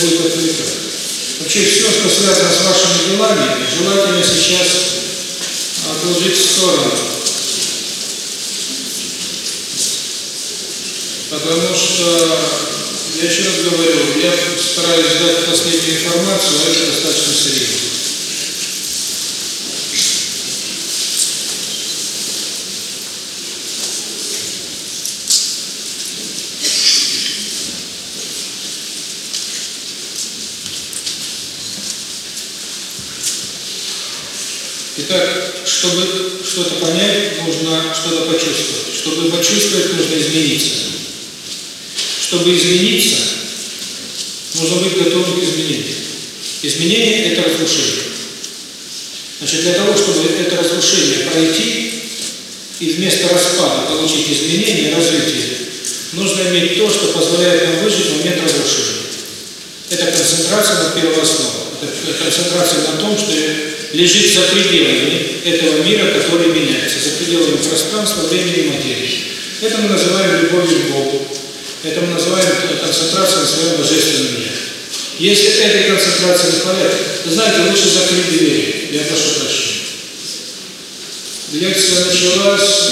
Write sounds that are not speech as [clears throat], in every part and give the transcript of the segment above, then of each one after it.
будет отвлекать. Вообще все, что связано с вашими делами, желательно сейчас отложить в сторону. Потому что, я еще раз говорю, я стараюсь дать последнюю информацию, а это достаточно серьезно. Итак, чтобы что-то понять, нужно что-то почувствовать. Чтобы почувствовать, нужно измениться. Чтобы измениться, нужно быть готовым к изменению. Изменение – это разрушение. Значит, для того, чтобы это разрушение пройти и вместо распада получить изменение, развитие, нужно иметь то, что позволяет нам выжить в момент разрушения. Это концентрация на первооснову. Концентрация на том, что лежит за пределами этого мира, который меняется, за пределами пространства, времени и материи. Это мы называем любовью к Богу. Это мы называем концентрацией на своем божественном мире. Если этой концентрации не хватает, то знаете, лучше закрыть двери. Я прошу прощения. Лекция началась.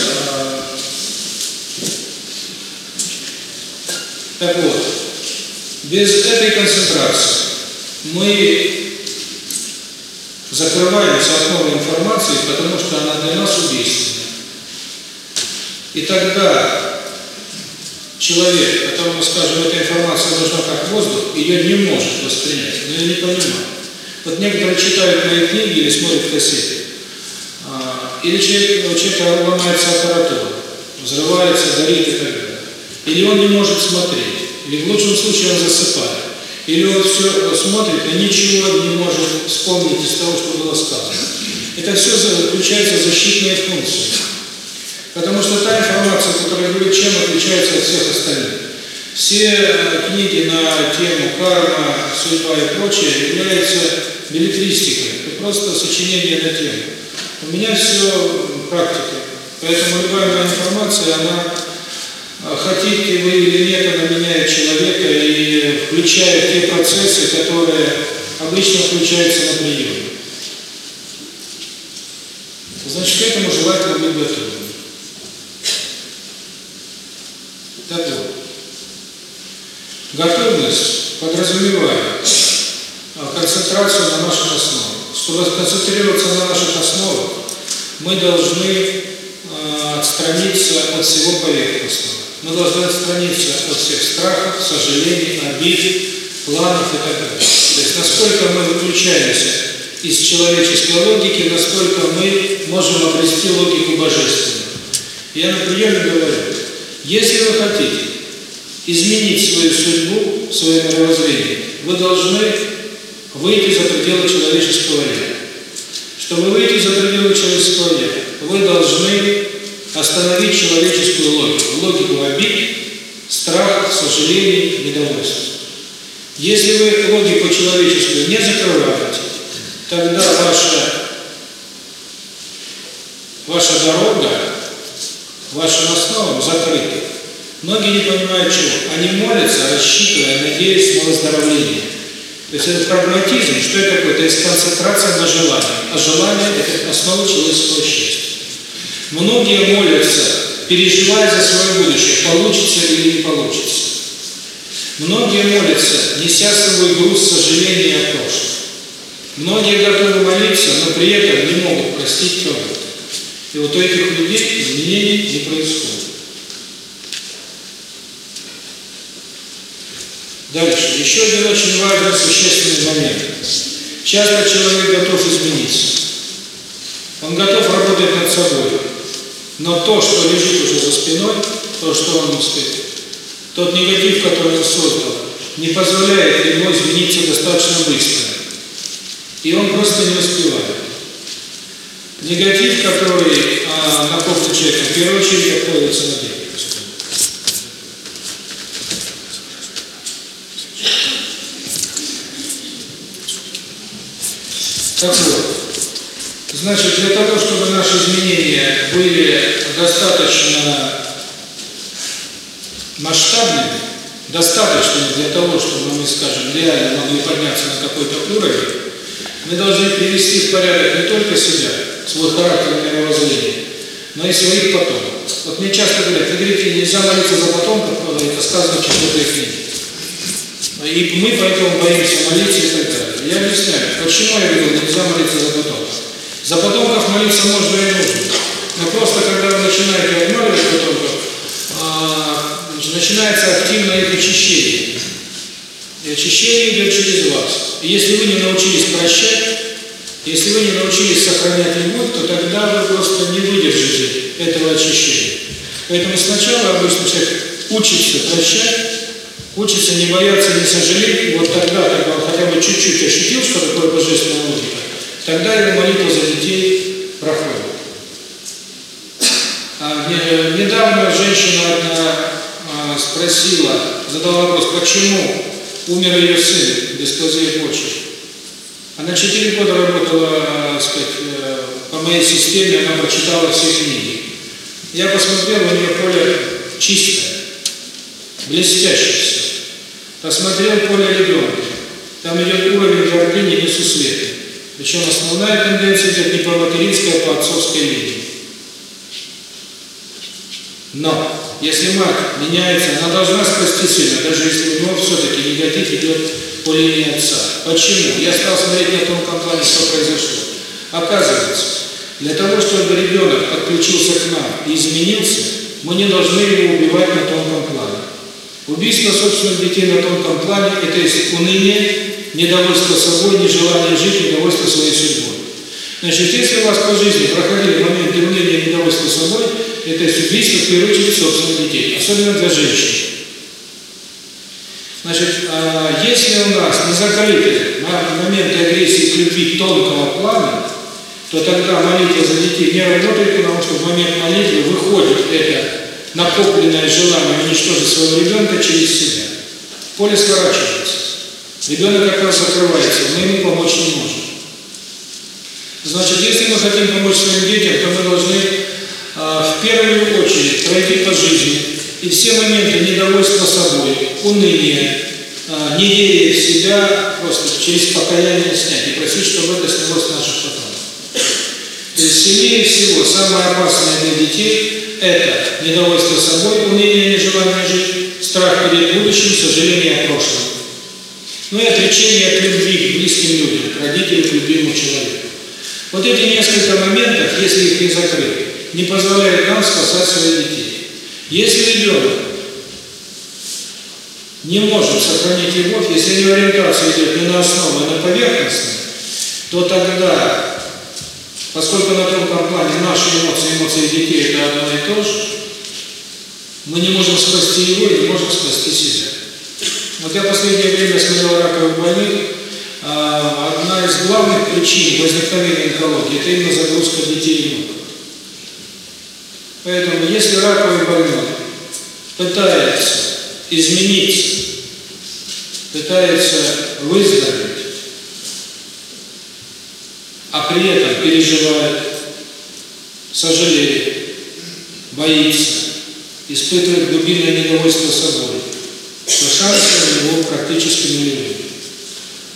Так вот, без этой концентрации мы закрываемся от новой информации, потому что она для нас убийственна. И тогда человек, которому, скажем, эта информация нужна как воздух, ее не может воспринять, но я не понимаю. Вот некоторые читают мои книги или смотрят кассеты, или человек, у человека ломается аппаратура, взрывается, горит и так далее. Или он не может смотреть, или в лучшем случае он засыпает. Или он все смотрит, но ничего не может вспомнить из того, что было сказано. Это все заключается в защитные функции. Потому что та информация, которая говорит, чем отличается от всех остальных. Все книги на тему карма, судьба и прочее являются билетристикой. Это просто сочинение на тему. У меня все практика. Поэтому любая информация, она хотите вы или нет, она меняет человека и включает те процессы, которые обычно включается на приеме. Значит, к этому желательно быть готовым. Так вот, готовность подразумевает а, концентрацию на наших основах. Чтобы концентрироваться на наших основах, мы должны э, отстраниться от всего поверхностного. Мы должны отстраниться от всех страхов, сожалений, обид, планов и так далее. То есть насколько мы выключаемся из человеческой логики, насколько мы можем обрести логику божественную. Я на приеме говорю, если вы хотите изменить свою судьбу, свое мировоззрение, вы должны выйти за пределы человеческого «я». Чтобы выйти за пределы человеческого «я», вы должны остановить человеческую логику, логику обид, страхов, сожалений, недовольства. Если вы логику человеческую не закрываете, тогда ваша, ваша дорога, вашим основам закрыта. Многие не понимают чего. Они молятся, рассчитывая, надеясь на выздоровление. То есть это прагматизм, что это такое? Это концентрация на желании. А желание – это основа человеческого счастья. Многие молятся, переживая за свое будущее, получится или не получится. Многие молятся, неся с собой груз сожаления о прошлом. Многие готовы молиться, но при этом не могут простить кого-то. И вот у этих людей изменений не происходит. Дальше. Еще один очень важный, существенный момент. Часто человек готов измениться. Он готов работать над собой. Но то, что лежит уже за спиной, то, что он, сказать, тот негатив, который он создал, не позволяет ему измениться достаточно быстро. И он просто не успевает. Негатив, который а, накоплен человеком, в первую очередь откроется на деле. Так вот, значит, для того, чтобы наши изменения были достаточно масштабными, достаточными для того, чтобы мы, скажем, реально могли подняться на какой-то уровень, мы должны привести в порядок не только себя, свой характер и мировоззрение, но и своих потомков. Вот мне часто говорят, вы говорите, нельзя молиться за потомков, это сказано в четвертой книге. И мы поэтому боимся молиться и так далее. Я объясняю, почему я говорю, нельзя молиться за потомков. За потомков молиться можно и нужно. Но просто когда вы начинаете обманывать потомков, а, начинается активное их очищение. И очищение идет через вас. И если вы не научились прощать, если вы не научились сохранять любовь, то тогда вы просто не выдержите этого очищения. Поэтому сначала обычно человек учится прощать, Учится не бояться, не сожалеть, вот тогда, когда он хотя бы чуть-чуть ощутил, что такое божественная логика, тогда его молитва за детей проходит. А, не, недавно женщина одна а, спросила, задала вопрос, почему умер ее сын, дисплазия почек. Она четыре года работала, сказать, э, по моей системе, она прочитала все книги. Я посмотрел, у нее поле чистое, блестящее. Посмотрел поле ребенка. Там идет уровень гордыни несусветный. Причем основная тенденция идет не по материнской, а по отцовской линии. Но, если мать меняется, она должна спасти сына, даже если у него все-таки негатив идет по линии отца. Почему? Я стал смотреть на тонком плане, что произошло. Оказывается, для того, чтобы ребенок подключился к нам и изменился, мы не должны его убивать на тонком плане. Убийство собственных детей на тонком плане – это есть уныние, недовольство собой, нежелание жить, недовольство своей судьбой. Значит, если у вас по жизни проходили моменты уныния и недовольства собой, это есть убийство, в первую очередь, собственных детей, особенно для женщин. Значит, а, если у нас не закрыты моменты агрессии к любви тонкого плана, то тогда молитва за детей не работает, потому что в момент молитвы выходит это накопленное желание уничтожить своего ребенка через себя. Поле сворачивается. Ребенок как раз закрывается, мы ему помочь не можем. Значит, если мы хотим помочь своим детям, то мы должны а, в первую очередь пройти по жизни и все моменты недовольства собой, уныния, а, не веря в себя, просто через покаяние снять и просить, чтобы это снялось наших потомков. То есть сильнее всего, самое опасное для детей – это недовольство собой, уныние, нежелание жить, страх перед будущим, сожаление о прошлом. Ну и отречение от любви к близким людям, к родителям, к любимому человеку. Вот эти несколько моментов, если их не закрыть, не позволяют нам спасать своих детей. Если ребенок не может сохранить любовь, если его ориентация идет не на основу, а на поверхностную, то тогда, поскольку на тонком плане наши эмоции, эмоции детей – это одно и то же, мы не можем спасти его и не можем спасти себя. Вот я в последнее время смотрел раковых больных, одна из главных причин возникновения онкологии – это именно загрузка детей и внуков. Поэтому, если раковый больной пытается измениться, пытается выздороветь, а при этом переживает, сожалеет, боится, испытывает глубинное недовольство собой, то шансы у него практически нулевые.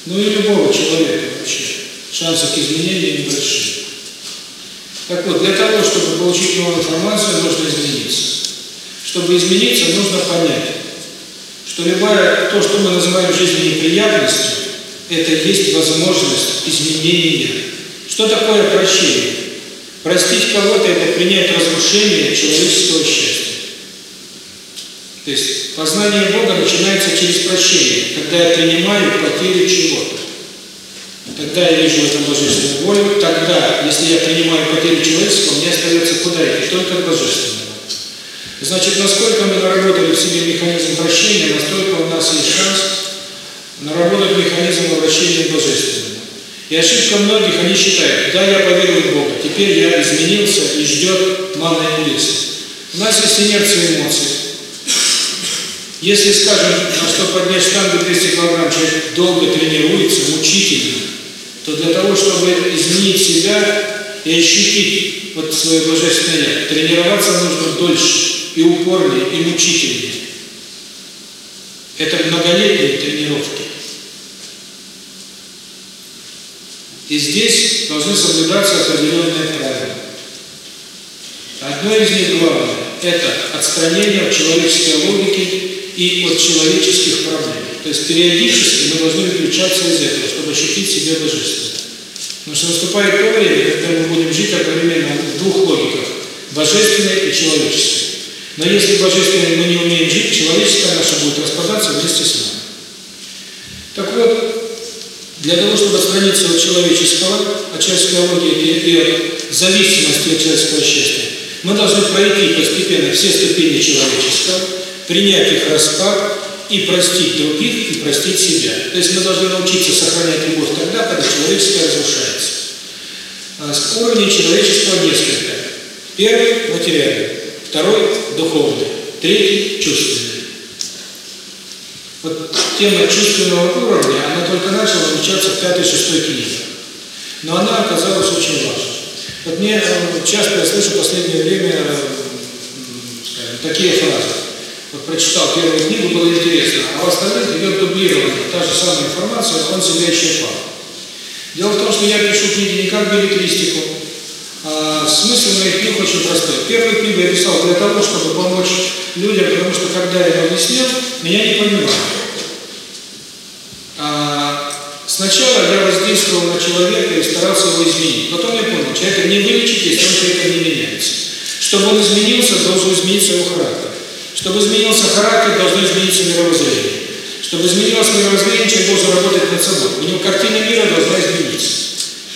Ну и любого человека вообще. Шансы к изменению небольшие. Так вот, для того, чтобы получить новую информацию, нужно измениться. Чтобы измениться, нужно понять, что любая, то, что мы называем в жизни неприятностью, это есть возможность изменения. Что такое прощение? Простить кого-то – это принять разрушение человеческого счастья. То есть познание Бога начинается через прощение, когда я принимаю потерю чего-то. Тогда я вижу в этом божественную волю, тогда, если я принимаю потерю человеческого, мне остается куда идти? Только к. Значит, насколько мы наработали в себе механизм прощения, настолько у нас есть шанс наработать механизм обращения к Божественному. И ошибка многих, они считают, да, я поверил в Бога, теперь я изменился и ждет манна небесная. У нас есть инерция эмоций. Если, скажем, на что поднять штангу 200 кг, человек долго тренируется, мучительно, то для того, чтобы изменить себя и ощутить вот свое божественное я, тренироваться нужно дольше и упорнее, и мучительнее. Это многолетние тренировки. И здесь должны соблюдаться определенные правила. Одно из них главное – это отстранение от человеческой логики и от человеческих проблем. То есть периодически мы должны выключаться из этого, чтобы ощутить себя божественным. Потому что наступает то время, когда мы будем жить одновременно в двух логиках – божественной и человеческой. Но если божественной мы не умеем жить, человеческая наша будет распадаться вместе с нами. Так вот, для того, чтобы отстраниться от человеческого, от человеческой логики и от зависимости от человеческого счастья, мы должны пройти постепенно все ступени человеческого, принять их распад и простить других, и простить себя. То есть мы должны научиться сохранять любовь тогда, когда человеческое разрушается. С уровня человеческого несколько. Первый – материальный второй – духовный, третий – чувственный. Вот тема чувственного уровня, она только начала изучаться в пятой-шестой книге. Но она оказалась очень важной. Вот мне э, часто я слышу в последнее время э, скажем, такие фразы. Вот прочитал первую книгу, было интересно, а в остальных идет дублирование, та же самая информация, он себя исчерпал. Дело в том, что я пишу книги не как билетристику, а, смысл моих книг очень простой. Первую книгу я писал для того, чтобы помочь людям, потому что когда я объяснил, меня не понимали. А, сначала я воздействовал на человека и старался его изменить. Потом я понял, человека не вылечить, если он человека не меняется. Чтобы он изменился, должен измениться его характер. Чтобы изменился характер, должно измениться мировоззрение. Чтобы изменилось мировоззрение, человек должен работать над собой. У него картина мира должна измениться.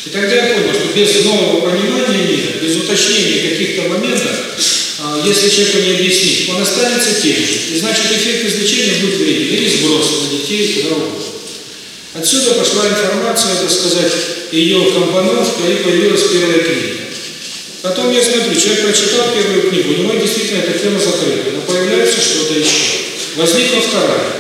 И тогда я понял, что без нового понимания мира, без уточнения каких-то моментов, а, если человеку не объяснить, он останется тем же. И значит, эффект излечения будет вреден. Или сброс на детей, куда угодно. Отсюда пошла информация, так сказать, ее компоновка, и появилась первая книга. Потом я смотрю, человек прочитал первую книгу, у него действительно эта тема закрыта, но появляется что-то еще. Возникла вторая.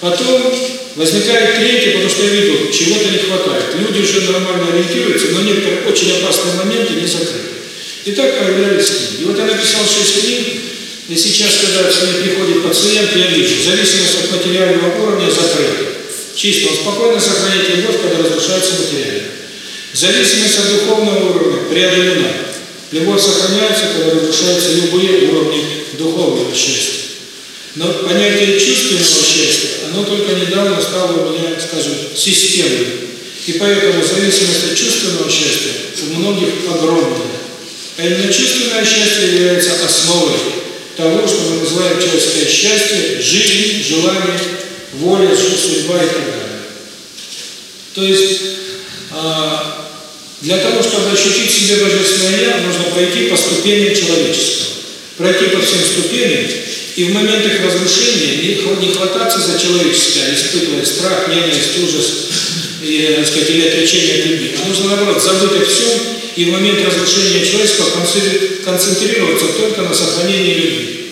Потом Возникает третий, потому что я видел, чего-то не хватает. Люди уже нормально ориентируются, но некоторые очень опасные моменты не закрыты. И так появлялись книги. И вот я написал шесть книг, И сейчас, когда ко мне приходит пациент, я вижу, зависимость от материального уровня закрыта. Чисто, он спокойно сохраняет любовь, когда разрушается материально. Зависимость от духовного уровня преодолена. Любовь сохраняется, когда разрушаются любые уровни духовного счастья. Но понятие чувственного счастья, оно только недавно стало у меня, скажем, системным. И поэтому зависимость от чувственного счастья у многих огромная. А именно чувственное счастье является основой того, что мы называем человеческое счастье, жизнь, желание, воля, судьба и так далее. То есть, для того, чтобы ощутить себе Божественное Я, нужно пройти по ступеням человеческого. Пройти по всем ступеням, и в момент их разрушения не хвататься за человеческое, испытывая страх, ненависть, ужас, и, так сказать, или отречение от любви. А нужно, наоборот, забыть о всем, и в момент разрушения человеческого концентрироваться только на сохранении любви.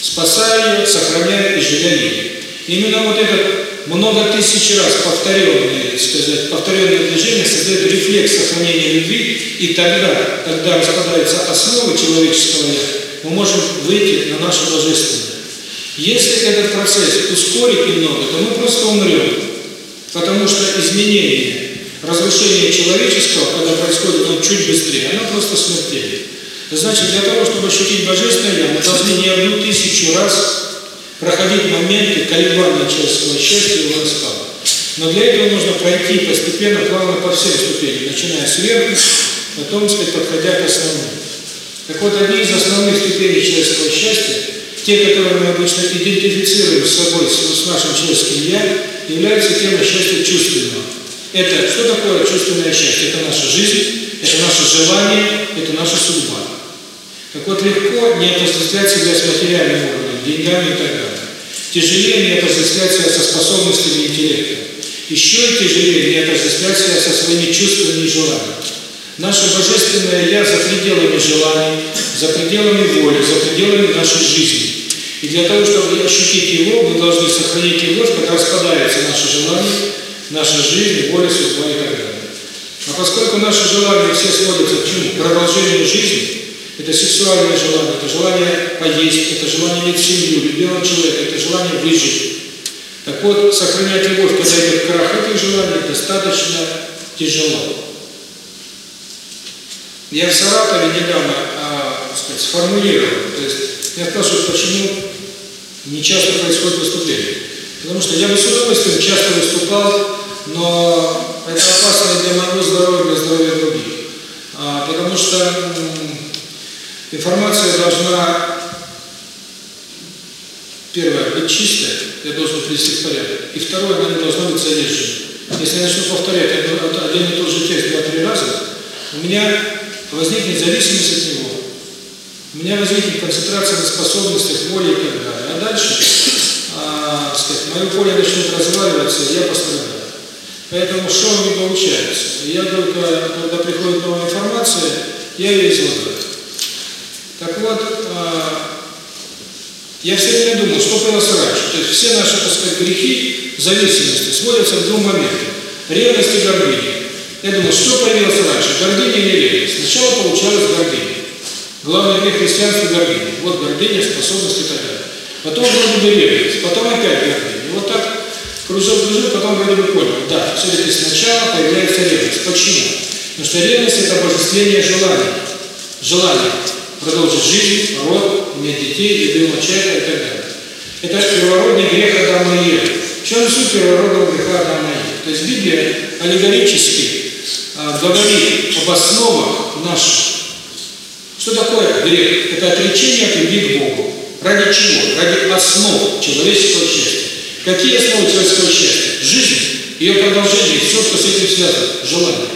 Спасая ее, сохраняя и живя ей. Именно вот этот много тысяч раз повторенное, сказать, повторенное движение создает рефлекс сохранения любви, и тогда, когда распадаются основы человеческого «я», мы можем выйти на наше божественное. Если этот процесс ускорить немного, то мы просто умрем, потому что изменение, разрушение человеческого, когда происходит он чуть быстрее, оно просто смертельно. Значит, для того, чтобы ощутить божественное «я», мы должны не одну тысячу раз проходить моменты колебания человеческого счастья и его распада. Но для этого нужно пройти постепенно, плавно по всем ступеням, начиная сверху, потом, сказать, подходя к основному. Так вот, одни из основных ступеней человеческого счастья, те, которые мы обычно идентифицируем с собой, с нашим человеческим «я», являются темой счастья чувственного. Это что такое чувственное счастье? Это наша жизнь, это наше желание, это наша судьба. Так вот, легко не отождествлять себя с материальным уровнем, деньгами и так далее. Тяжелее не отождествлять себя со способностями интеллекта. Еще и тяжелее не отождествлять себя со своими чувствами и желаниями. Наше Божественное Я за пределами желаний, за пределами воли, за пределами нашей жизни. И для того, чтобы ощутить Его, мы должны сохранить любовь, когда распадается наше желание, наша жизнь, воля, судьба и так далее. А поскольку наши желания все сводятся к чему? К продолжению жизни, это сексуальное желание, это желание поесть, это желание иметь семью, любимого человека, это желание выжить. Так вот, сохранять любовь, когда идет крах этих желаний, достаточно тяжело. Я в Саратове недавно, а, сказать, сформулировал, то есть я спрашиваю, почему не часто происходит выступление. Потому что я бы с удовольствием часто выступал, но это опасно для моего здоровья, для здоровья других. А, потому что информация должна, первое, быть чистая, я должен привести в порядок. И второе, она не должна быть заезжена. Если я начну повторять один и тот же текст два-три раза, у меня возникнет зависимость от него. У меня возникнет концентрация на способностях, воле и так далее. А дальше, а, сказать, мое поле начнет разваливаться, и я пострадаю. Поэтому шоу не получается. Я только, когда приходит новая информация, я ее излагаю. Так вот, а, я все время думал, что появилось раньше. То есть все наши, так сказать, грехи, зависимости сводятся к двум моментам. Ревность и гордыня. Я думаю, что появилось раньше, гордыня или ревность? Сначала получалась гордыня. Главный грех христианства – гордыня. Вот гордыня, способность и так далее. Потом вроде бы ревность, потом опять гордыня. И вот так кружок кружок, потом вроде бы понял. Да, все-таки сначала появляется ревность. Почему? Потому что ревность – это обожествление желания. Желание продолжить жизнь, род, иметь детей, любимого человека и так далее. Это первородный грех Адама и Евы. В чем суть первородного греха Адама и Евы? То есть Библия аллегорически говорит об основах наших. Что такое грех? Это отречение от любви к Богу. Ради чего? Ради основ человеческого счастья. Какие основы человеческого счастья? Жизнь, ее продолжение, все, что с этим связано, желание.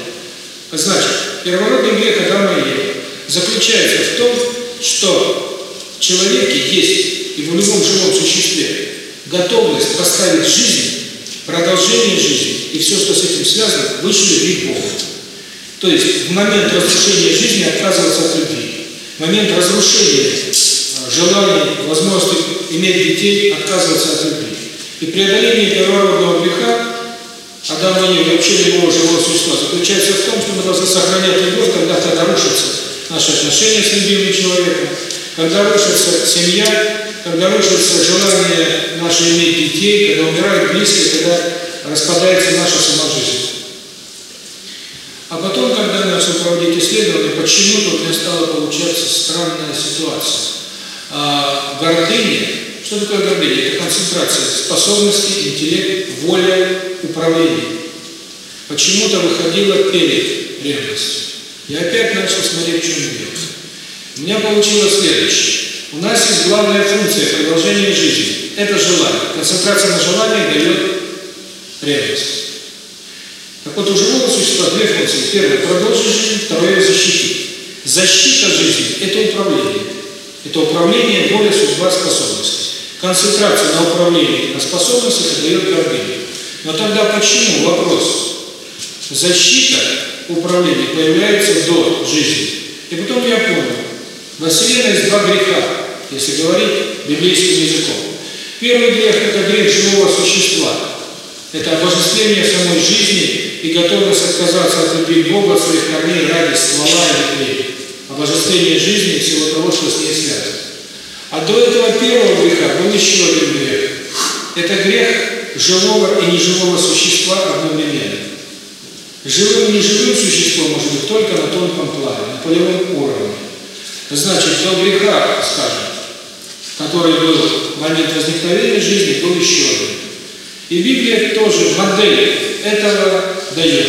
Значит, первородный грех Адама и Евы заключается в том, что в человеке есть, и в любом живом существе, готовность поставить жизнь, продолжение жизни и все, что с этим связано, выше любви к. То есть в момент разрушения жизни отказываться от любви. В момент разрушения желания, возможности иметь детей, отказываться от любви. И преодоление первородного греха Адама и вообще любого живого существа заключается в том, что мы должны сохранять любовь, когда тогда рушатся наши отношения с любимым человеком, Когда рушится семья, когда рушится желание наше иметь детей, когда умирают близкие, когда распадается наша сама жизнь. А потом, когда я начал проводить исследования, почему-то у меня стала получаться странная ситуация. А, гордыня, что такое гордыня? Это концентрация способностей, интеллект, воля, управление. Почему-то выходила перед ревностью. Я опять начал смотреть, в чем дело. У меня получилось следующее. У нас есть главная функция продолжения жизни. Это желание. Концентрация на желании дает ревность. Так вот, у живого существа две функции. Первое – продолжить жизнь, второе – защитить. Защита жизни – это управление. Это управление, воля, судьба, способности. Концентрация на управлении, на способностях дает гордыню. Но тогда почему вопрос? Защита управления появляется до жизни. И потом я понял, во Вселенной есть два греха, если говорить библейским языком. Первый грех – это грех живого существа. Это обожествление самой жизни и готовность отказаться от любви Бога, от своих корней ради ствола и ветвей. Обожествление жизни и всего того, что с ней связано. А до этого первого греха был еще один грех. Это грех живого и неживого существа одновременно. Живым и неживым существом может быть только на тонком плане, на полевом уровне. Значит, до греха, скажем, который был в момент возникновения жизни, был еще один. И Библия тоже модель этого дает.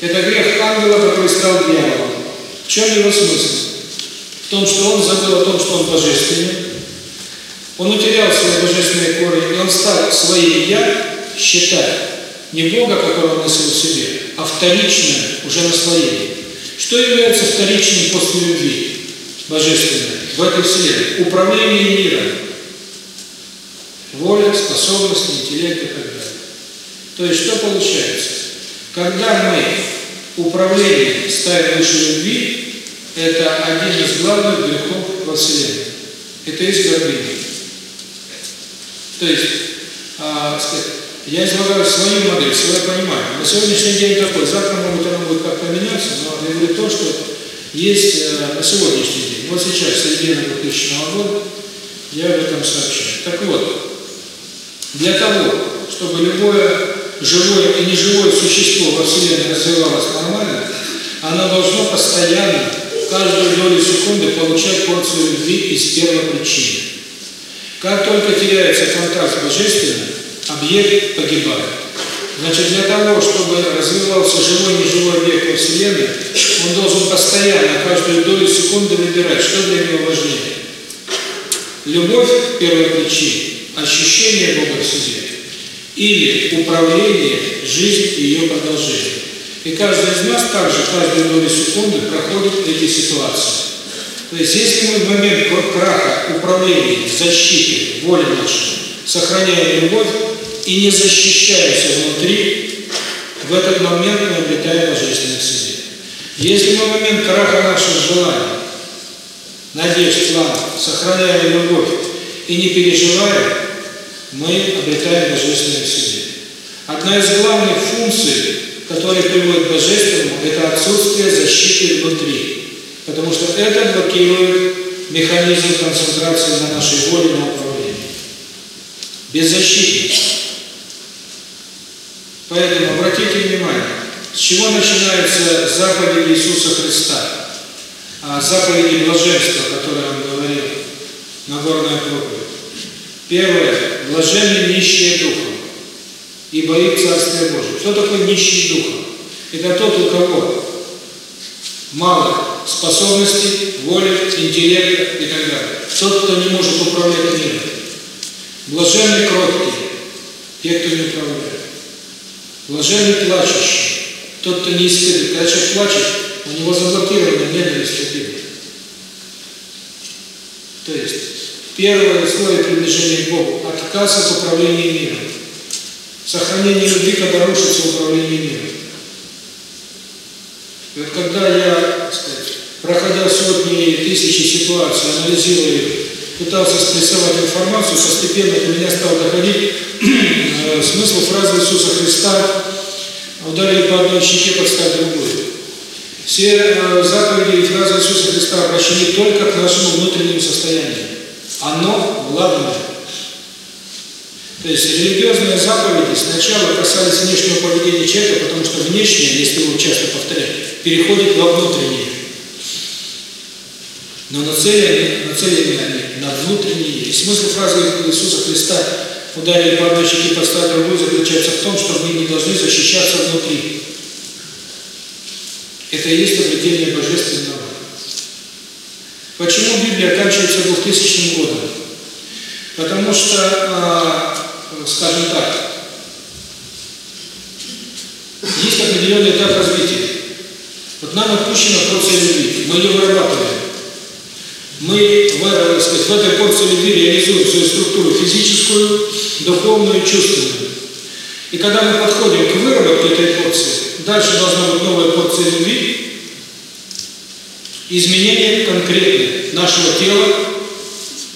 Это грех ангела, который стал дьяволом. В чем его смысл? В том, что он забыл о том, что он божественный, он утерял свои божественные корни, и он стал своим «я» считать не Бога, которого носил в себе, а вторичное, уже наслоение. Что является вторичным после любви? Божественное. В этой вселенной. Управление миром. Воля, способность, интеллект и так далее. То есть что получается? Когда мы управление ставим выше любви, это один из главных грехов во Вселенной. Это есть гордыня. То есть, а, сказать, я излагаю свою модель, свое понимание. На сегодняшний день такой, завтра, может оно будет как-то меняться, но я говорю то, что есть э, на сегодняшний день. Вот сейчас, середина 2000 года, я об этом сообщаю. Так вот, для того, чтобы любое живое и неживое существо во Вселенной развивалось нормально, оно должно постоянно, каждую долю секунды получать порцию любви из первой причины. Как только теряется контакт с Божественным, объект погибает. Значит, для того, чтобы развивался живой неживой объект во Вселенной, он должен постоянно, каждую долю секунды выбирать, что для него важнее. Любовь – первая причина, ощущение Бога в себе, или управление, жизнь и ее продолжение. И каждый из нас также каждую долю секунды проходит эти ситуации. То есть, если мы в момент краха управления, защиты, воли нашей сохраняем любовь и не защищаемся внутри, в этот момент мы обретаем Божественное в. Если мы в момент краха наших желаний, надежд, планов, сохраняем любовь и не переживаем, мы обретаем Божественное в. Одна из главных функций, которая приводит к Божественному, это отсутствие защиты внутри. Потому что это блокирует механизм концентрации на нашей воле на. Беззащитность. Поэтому обратите внимание, с чего начинается заповедь Иисуса Христа, а заповеди блаженства, которые он говорил, Нагорная проповедь. Первое. Блаженны нищие духом, ибо их Царствие Божие. Кто такой нищий духом? Это тот, у кого мало способностей, воли, интеллекта и так далее. Тот, кто не может управлять миром. Блаженны кроткие, те, кто не управляет. Блаженны плачущие, тот, кто не испытывает. Когда человек плачет, у него заблокирована ненависть обиде. То есть, первое условие приближения к Богу – отказ от управления миром. Сохранение любви, когда рушится управление миром. И вот когда я, сказать, проходя сотни и тысячи ситуаций, анализируя их, пытался спрессовать информацию, постепенно до меня стал доходить [clears throat] э, смысл фразы Иисуса Христа «Ударили по одной щеке, подставь другую». Все э, заповеди и фразы Иисуса Христа обращены только к нашему внутреннему состоянию. Оно главное. То есть религиозные заповеди сначала касались внешнего поведения человека, потому что внешнее, если его часто повторять, переходит во внутреннее. Но нацелены, нацелены они на внутреннее. И смысл фразы Иисуса Христа «ударили по одной щеке, поставить другую» заключается в том, что мы не должны защищаться внутри. Это и есть обретение божественного. Почему Библия оканчивается 2000 годом? Потому что, э, скажем так, есть определенный этап развития. Вот нам отпущена порция любви, мы ее вырабатываем. Мы в, сказать, в этой порции любви реализуем свою структуру физическую, духовную, чувственную. И когда мы подходим к выработке этой порции, дальше должна быть новая порция любви, изменение конкретное нашего тела,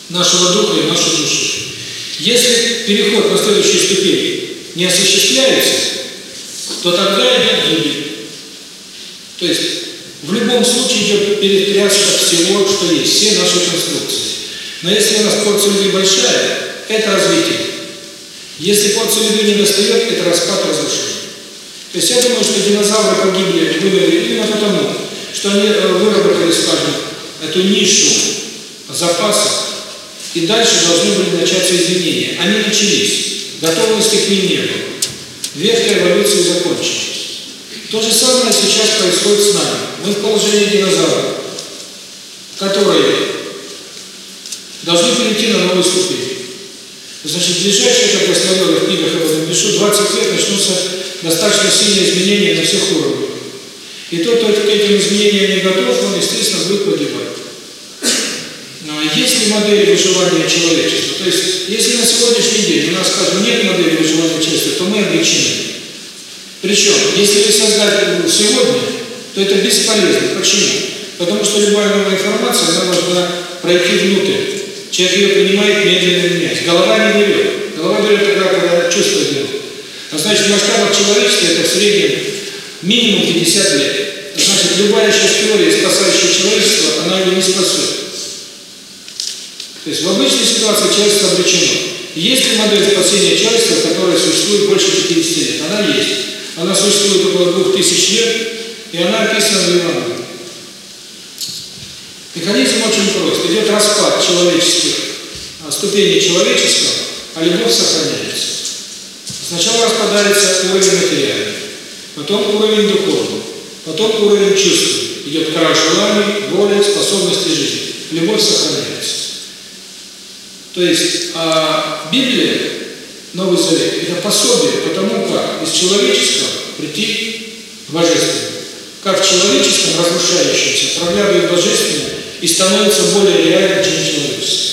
нашего духа и нашей души. Если переход на следующую ступень не осуществляется, то тогда идет гибель. То есть в любом случае идет перетряска всего, что есть, все наши конструкции. Но если у нас порция любви большая, это развитие. Если порция любви не достает, это распад разрушение. То есть я думаю, что динозавры погибли, вымерли именно потому, что они выработали, скажем, эту нишу запасов, и дальше должны были начаться изменения. Они начались, готовности к ним не было. Ветка эволюции закончилась. То же самое сейчас происходит с нами. Мы в положении динозавра, которые должны перейти на новую ступень. Значит, в ближайшие, как я смотрел в книгах об этом пишу, 20 лет начнутся достаточно сильные изменения на всех уровнях. И тот, кто к этим изменениям не готов, он, естественно, будет погибать. Есть ли модель выживания человечества? То есть, если на сегодняшний день у нас, скажем, нет модели выживания человечества, то мы обречены. Причем, если вы создать сегодня, то это бесполезно. Почему? Потому что любая новая информация, она должна пройти внутрь. Человек ее принимает медленно менять. Голова не берет. Голова берет тогда, когда чувство делает. А значит, в масштабах человечества это в среднем минимум 50 лет. Значит, любая сейчас теория, спасающая человечество, она его не спасет. То есть в обычной ситуации человечество обречено. Есть ли модель спасения человечества, которая существует больше 50 лет? Она есть. Она существует около двух тысяч лет, и она описана в Евангелии. Механизм очень прост. Идет распад человеческих, ступеней человеческого, а любовь сохраняется. Сначала распадается уровень материальный, потом уровень духовный, потом уровень чувств. Идет крах желаний, воли, способности жизни. Любовь сохраняется. То есть а Библия Новый Завет – это пособие по тому, как из человеческого прийти к божественному. Как в человеческом, разрушающемся, проглядывает божественное и становится более реальным, чем человеческое.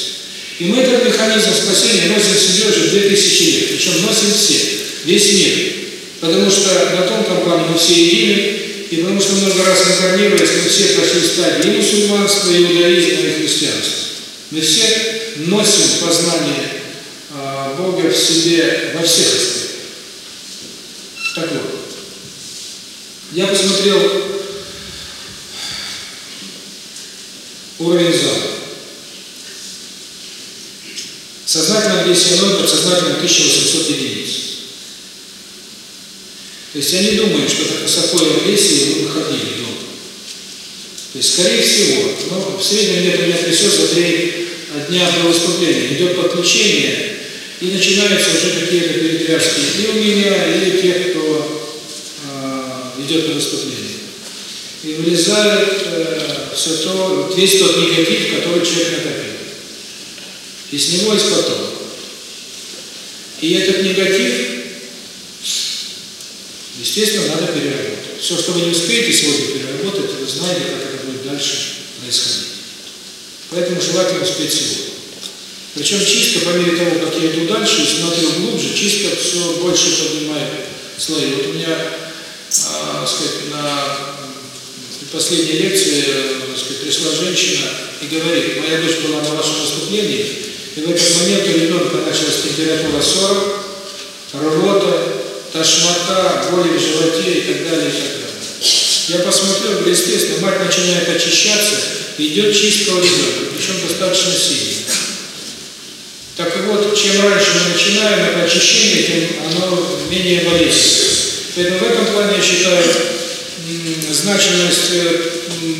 И мы этот механизм спасения носим в себе уже 2000 лет, причем носим все, весь мир. Потому что на тонком плане мы все едины, и потому что много раз инкарнировались, мы все прошли стадии и мусульманства, и иудаизма, и христианства. Мы все носим познание Бога в себе во всех аспектах. Так вот, я посмотрел уровень зала. Сознательная агрессия 0, подсознательная 1800 единиц. То есть я не думаю, что так высокой агрессии мы выходили долго. То есть, скорее всего, ну, в среднем где-то меня трясет за три дня до выступления. Идет подключение и начинаются уже какие-то перетряски и у меня, и у тех, кто э, идет на выступление. И вылезает э, все то, весь тот негатив, который человек накопил. И с него есть потом. И этот негатив, естественно, надо переработать. Все, что вы не успеете сегодня переработать, вы знаете, как это будет дальше происходить. Поэтому желательно успеть сегодня. Причем чистка, по мере того, как я иду дальше и смотрю глубже, чистка все больше поднимает слои. Вот у меня, а, сказать, на последней лекции сказать, пришла женщина и говорит, моя дочь была на вашем выступлении, и в этот момент у ребенка началась температура 40, рвота, тошнота, боли в животе и так далее, и так далее. Я посмотрел, естественно, мать начинает очищаться, идет чистка у ребенка, причем достаточно сильно. Так вот, чем раньше мы начинаем это очищение, тем оно менее болезненно. Поэтому в этом плане я считаю значимость э,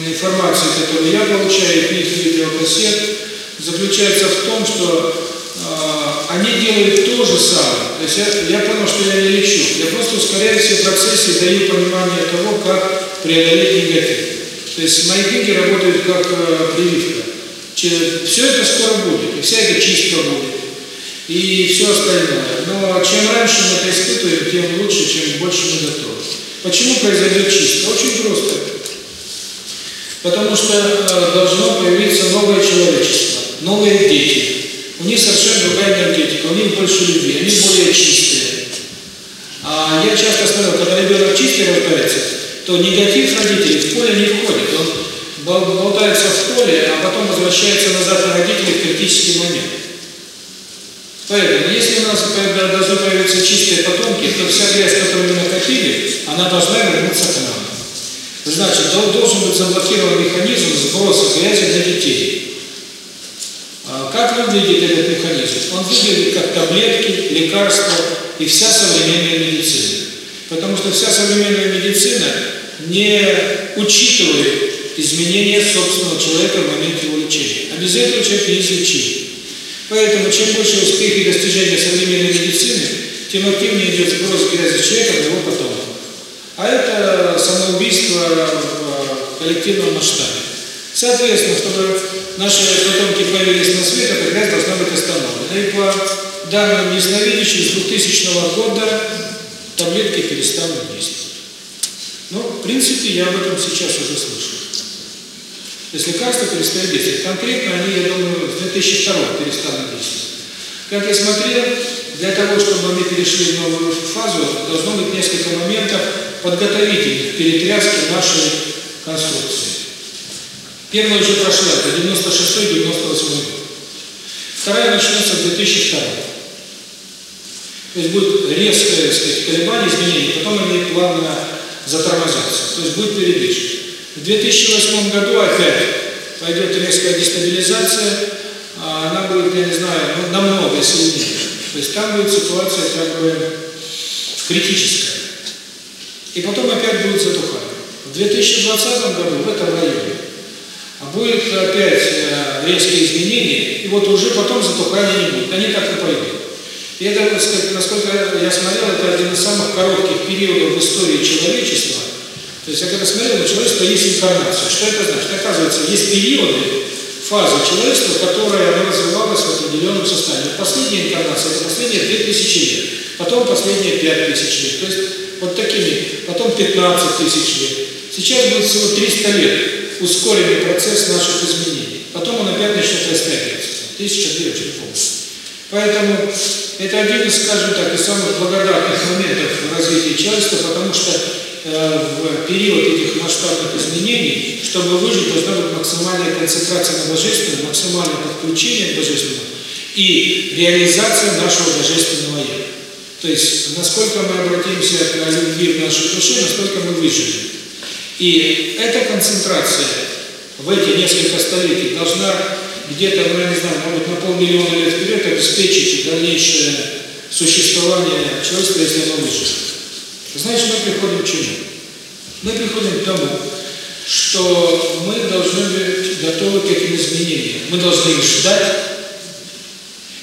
информации, которую я получаю, книг, видеокассет, заключается в том, что э, они делают то же самое. То есть я, я понял, что я не лечу. Я просто ускоряю все процессы и даю понимание того, как преодолеть негатив. То есть мои книги работают как э, прививка. Все это скоро будет, и вся эта чистка будет, и все остальное. Но чем раньше мы это испытываем, тем лучше, чем больше мы готовы. Почему произойдет чистка? Очень просто. Потому что э, должно появиться новое человечество, новые дети. У них совершенно другая энергетика, у них больше любви, они более чистые. А я часто смотрел, когда ребенок чистый рождается, то негатив родителей в поле не входит. Он болтается в поле, а потом возвращается назад на родителей в критический момент. Поэтому, если у нас должны появиться чистые потомки, то вся грязь, которую мы накопили, она должна вернуться к нам. Значит, должен быть заблокирован механизм сброса грязи для детей. А как выглядит этот механизм? Он выглядит как таблетки, лекарства и вся современная медицина. Потому что вся современная медицина не учитывает изменения собственного человека в момент его лечения. А без этого человек не излечим. Поэтому чем больше успехи и достижения современной медицины, тем активнее идет сброс грязи человека в его потомок. А это самоубийство в коллективном масштабе. Соответственно, чтобы наши потомки появились на свет, эта грязь должна быть остановлена. И по данным ясновидящих, с 2000 года таблетки перестанут действовать. Ну, в принципе, я об этом сейчас уже слышал. То есть лекарства перестают действовать. Конкретно они, я думаю, с 2002 перестанут действовать. Как я смотрел, для того, чтобы мы перешли в новую фазу, должно быть несколько моментов подготовительных перетряски нашей конструкции. Первая уже прошла, это 96-98 год. Вторая начнется в 2002. То есть будет резкое, сказать, колебание, изменение, потом они плавно затормозятся. То есть будет передышка. В 2008 году опять пойдет резкая дестабилизация, а она будет, я не знаю, ну, намного сильнее. То есть там будет ситуация как бы критическая. И потом опять будет затухание. В 2020 году в этом районе будет опять э, резкие изменения, и вот уже потом затухания не будет. Они и пойдут. И это, насколько я смотрел, это один из самых коротких периодов в истории человечества, то есть я когда смотрел, у человечества есть инкарнация. Что это значит? Оказывается, есть периоды, фазы человечества, которые оно развивалось в определенном состоянии. Последняя инкарнация – это последние 2000 лет, потом последние 5000 лет. То есть вот такими, потом 15 тысяч лет. Сейчас будет всего 300 лет ускоренный процесс наших изменений. Потом он опять начнет растягиваться. Тысяча лет, очень помню. Поэтому это один из, скажем так, из самых благодатных моментов в развитии человечества, потому что в период этих масштабных изменений, чтобы выжить, должна быть максимальная концентрация на Божественном, максимальное подключение к Божественному и реализация нашего Божественного Я. То есть, насколько мы обратимся к любви в нашей душе, настолько мы выживем. И эта концентрация в эти несколько столетий должна где-то, ну я не знаю, может на полмиллиона лет вперед обеспечить дальнейшее существование человечества, если оно выживет. Значит, мы приходим к чему? Мы приходим к тому, что мы должны быть готовы к этим изменениям. Мы должны их ждать,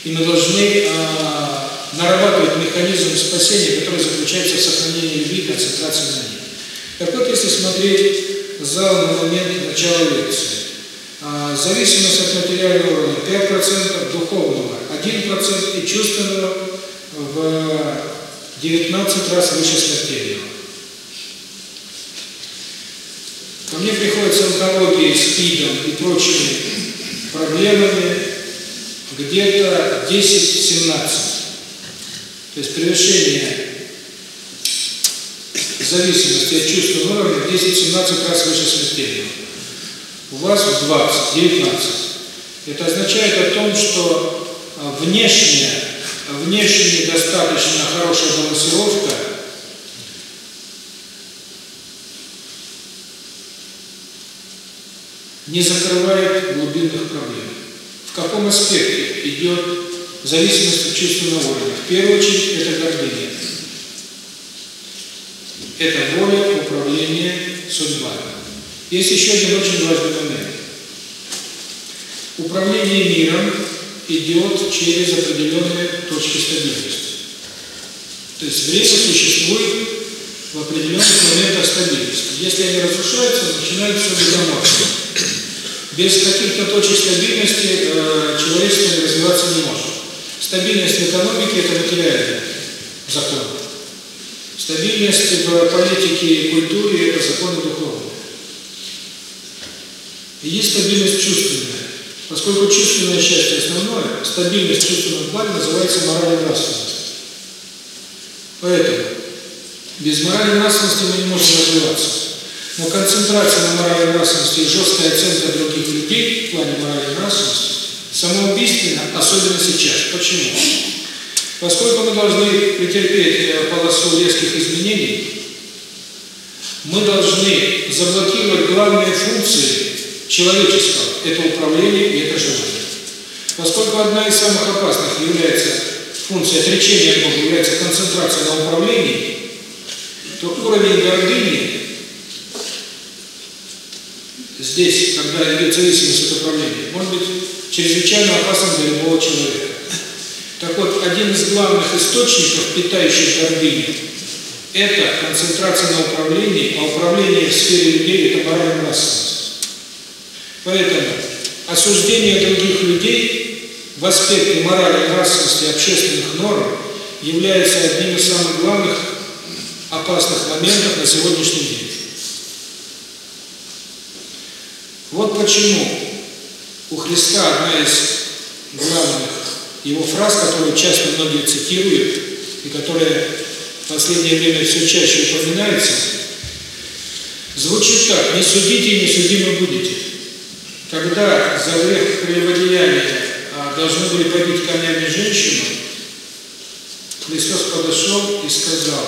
и мы должны а, нарабатывать механизм спасения, который заключается в сохранении любви и концентрации на ней. Так вот, если смотреть зал на момент начала лекции, зависимость от материального уровня 5%, духовного 1% и чувственного в 19 раз выше смертельного. Ко мне приходят с онкологией, СПИДом и прочими проблемами где-то 10-17. То есть превышение зависимости от чувственного уровня 10-17 раз выше смертельного. У вас в 20, 19. Это означает о том, что внешняя внешне недостаточно хорошая балансировка, не закрывает глубинных проблем. В каком аспекте идет зависимость от чувственного уровня? В первую очередь это гордыня. Это воля управления судьбой. Есть еще один очень важный момент. Управление миром идет через определенные точки стабильности. То есть время существует в определенных моментах стабильности. Если они разрушаются, начинает все метаморфоза. Без каких-то точек стабильности э, человечество развиваться не может. Стабильность в экономике – это материальный закон. Стабильность в политике и культуре – это законы духовные. И есть стабильность чувственная. Поскольку чувственное счастье основное, стабильность чувственного плана называется моральной нравственностью. Поэтому без моральной нравственности мы не можем развиваться. Но концентрация на моральной нравственности и жесткая оценка других людей в плане моральной нравственности самоубийственно, особенно сейчас. Почему? Поскольку мы должны претерпеть полосу резких изменений, мы должны заблокировать главные функции человеческого – это управление и это желание. Поскольку одна из самых опасных является функция отречения от Бога, является концентрация на управлении, то уровень гордыни здесь, когда идет зависимость от управления, может быть чрезвычайно опасным для любого человека. Так вот, один из главных источников, питающих гордыню, это концентрация на управлении, а управление в сфере людей – это моральная нравственность. Поэтому осуждение других людей в аспекте морали, нравственности общественных норм является одним из самых главных опасных моментов на сегодняшний день. Вот почему у Христа одна из главных его фраз, которую часто многие цитируют, и которая в последнее время все чаще упоминается, звучит так «Не судите, и не судимы будете». Когда за грех прелюбодеяния должны были побить камнями женщину, Христос подошел и сказал,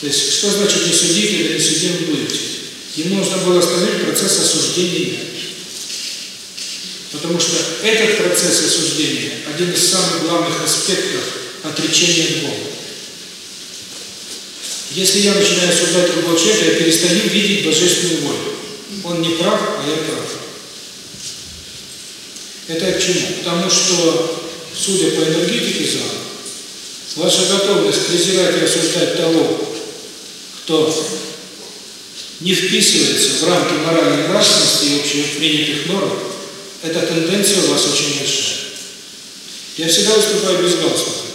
то есть, что значит не судите или не судимы будете? Ему нужно было остановить процесс осуждения. Потому что этот процесс осуждения – один из самых главных аспектов отречения от Бога. Если я начинаю осуждать другого человека, я перестаю видеть божественную волю. Он не прав, а я прав. Это к чему? Потому что, судя по энергетике зала, ваша готовность презирать и осуждать того, кто не вписывается в рамки моральной нравственности и общепринятых норм, эта тенденция у вас очень большая. Я всегда выступаю без галстука.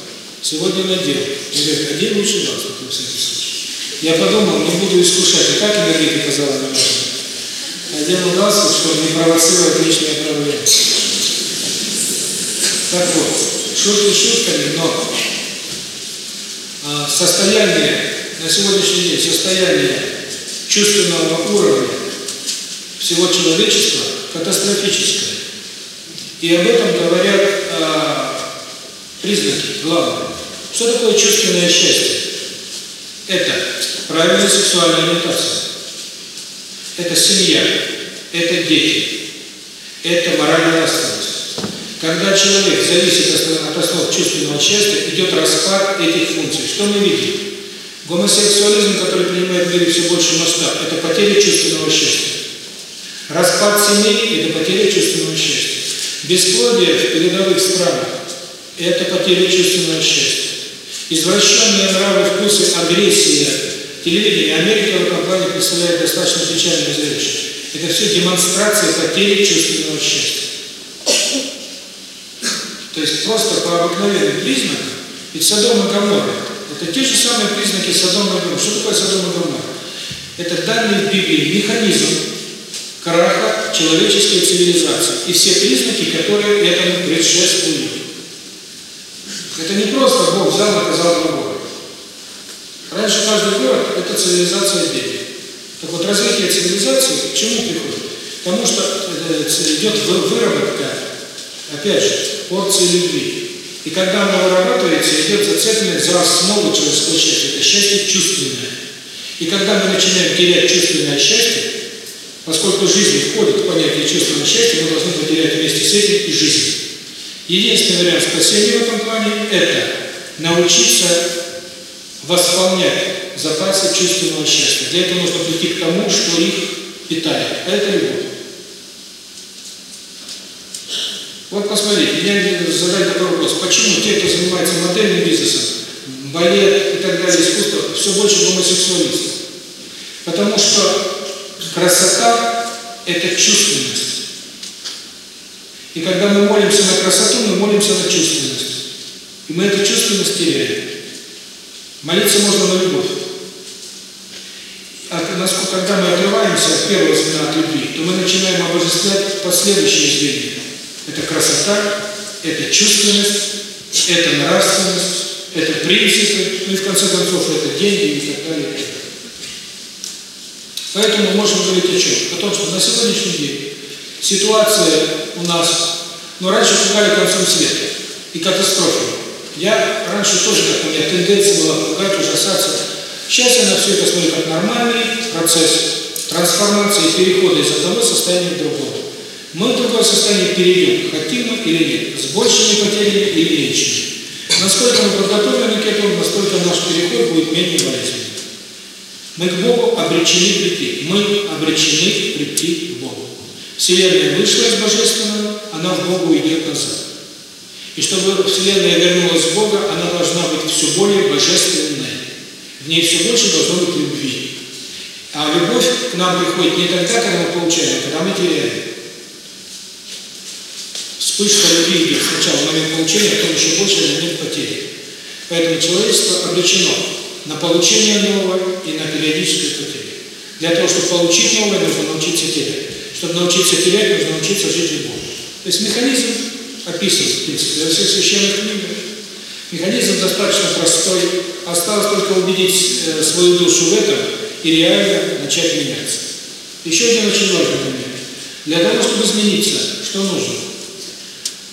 Сегодня надел. Мне говорят, один лучший галстук, на всякий случай. Я подумал, не буду искушать. И так энергетика зала не важна. Надену галстук, чтобы не провоцировать лишние проблемы. Так вот, шутки шутками, но а, состояние, на сегодняшний день, состояние чувственного уровня всего человечества катастрофическое. И об этом говорят э, признаки главные. Что такое чувственное счастье? Это правильная сексуальная ориентация. Это семья. Это дети. Это моральная нравственность. Когда человек зависит от основ чувственного счастья, идет распад этих функций. Что мы видим? Гомосексуализм, который принимает в мире все больше масштаб, это потеря чувственного счастья. Распад семей – это потеря чувственного счастья. Бесплодие в передовых странах – это потеря чувственного счастья. Извращенные нравы, вкусы, агрессия, телевидение. Америка в этом плане представляет достаточно печальное зрелище. Это все демонстрация потери чувственного счастья. То есть просто по обыкновенным признакам, ведь Содом и Гоморра – это те же самые признаки Содома и Гоморра. Что такое Содом и Гоморра? Это данный в Библии механизм, краха человеческой цивилизации и все признаки, которые этому предшествуют. Это не просто Бог взял и наказал два города. Раньше каждый город – это цивилизация дети. Так вот, развитие цивилизации к чему приходит? Потому что э, идет выработка, опять же, порции любви. И когда она вырабатывается, идет зацепленность за основу человеческого счастья. Это счастье чувственное. И когда мы начинаем терять чувственное счастье, Поскольку жизнь входит в понятие чувственного счастья, мы должны потерять вместе с этим и жизнь. Единственный вариант спасения в этом плане – это научиться восполнять запасы чувственного счастья. Для этого нужно прийти к тому, что их питает. Это любовь. Вот посмотрите, меня задали такой вопрос. Почему те, кто занимается модельным бизнесом, балет и так далее, искусство, все больше гомосексуалистов? Потому что красота – это чувственность. И когда мы молимся на красоту, мы молимся на чувственность. И мы эту чувственность теряем. Молиться можно на любовь. А когда мы отрываемся от первого звена от любви, то мы начинаем обожествлять последующие звенья. Это красота, это чувственность, это нравственность, это принципы, ну и в конце концов это деньги и так далее. Поэтому мы можем говорить о чем? О том, что на сегодняшний день ситуация у нас, ну раньше пугали концом света и катастрофой. Я раньше тоже, как у меня тенденция была пугать, ужасаться. Сейчас я на все это смотрю как нормальный процесс трансформации, перехода из одного состояния в другое. Мы в другое состояние перейдем, хотим мы или нет, с большими потерями или меньшими. Насколько мы подготовлены к этому, настолько наш переход будет менее болезненным. Мы к Богу обречены прийти. Мы обречены прийти к Богу. Вселенная вышла из Божественного, она в Богу идет назад. И чтобы Вселенная вернулась в Бога, она должна быть все более божественной. В ней все больше должно быть любви. А любовь к нам приходит не тогда, когда мы получаем, а когда мы теряем. Вспышка любви идет сначала в момент получения, а потом еще больше в момент потери. Поэтому человечество обречено на получение нового и на периодическую потерю. Для того, чтобы получить новое, нужно научиться терять. Чтобы научиться терять, нужно научиться жить любовью. То есть механизм описан, в принципе, во всех священных книгах. Механизм достаточно простой. Осталось только убедить э, свою душу в этом и реально начать меняться. Еще один очень важный момент. Для того, чтобы измениться, что нужно?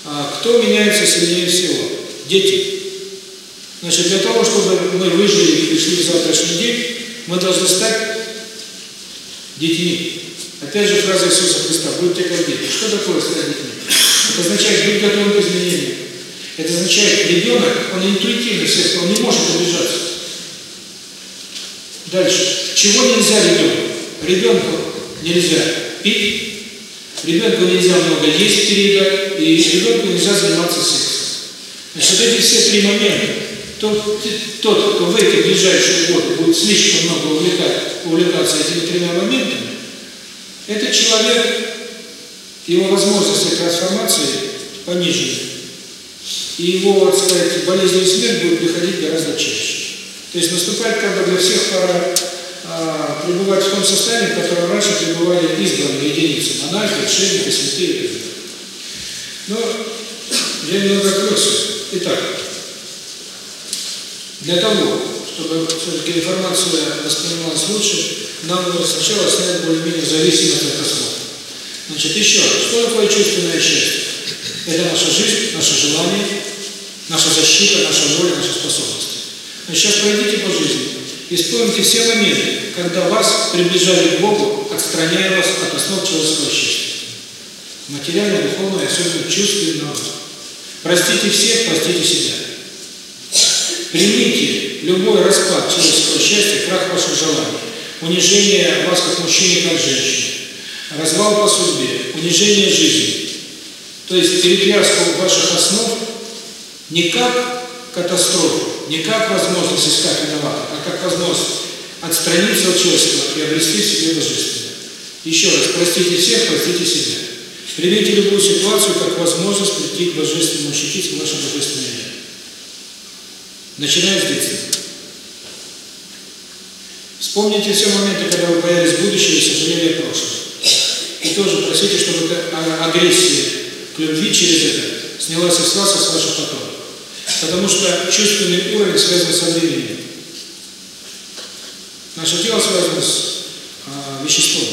А кто меняется сильнее всего? Дети. Значит, для того, чтобы мы выжили и пришли в завтрашний день, мы должны стать детьми. Опять же фраза Иисуса Христа «Будьте как дети». Что такое стать детьми? Это означает быть готовым к изменениям. Это означает, ребенок, он интуитивно все, он не может обижаться. Дальше. Чего нельзя ребенку? Ребенку нельзя пить, ребенку нельзя много есть переедать, и ребенку нельзя заниматься сексом. Значит, эти все три момента, тот, тот кто в эти ближайшие годы будет слишком много увлекать, увлекаться этими тремя моментами, этот человек, его возможности трансформации понижены. И его, так сказать, болезнь и смерть будет приходить гораздо чаще. То есть наступает как бы для всех пора а, пребывать в том состоянии, в котором раньше пребывали избранные единицы, монахи, отшельники, святые и так далее. Но я немного отвлекся. Итак, для того, чтобы все-таки информация воспринималась лучше, нам нужно сначала снять более-менее зависимость от осмотра. Значит, еще раз, что такое чувственное счастье? Это наша жизнь, наше желание, наша защита, наша воля, наши способности. Значит, сейчас пройдите по жизни и вспомните все моменты, когда вас приближали к Богу, отстраняя вас от основ человеческого счастья. Материально, духовно особенно чувственно. Простите всех, простите себя. Примите любой распад человеческого счастья, крах ваших желаний, унижение вас как мужчины, как женщины, развал по судьбе, унижение жизни. То есть перетряску ваших основ не как катастрофу, не как возможность искать виноватых, а как возможность отстраниться от человечества и обрести себе божественное. Еще раз, простите всех, простите себя. Примите любую ситуацию как возможность прийти к божественному, ощутить ваше божественное я. Начиная с детства. Вспомните все моменты, когда вы боялись будущего и сожалели о прошлом. И тоже просите, чтобы эта агрессия к любви через это снялась с вас и с ваших потомков. Потому что чувственный уровень связан со временем. Наше тело связано с а, веществом.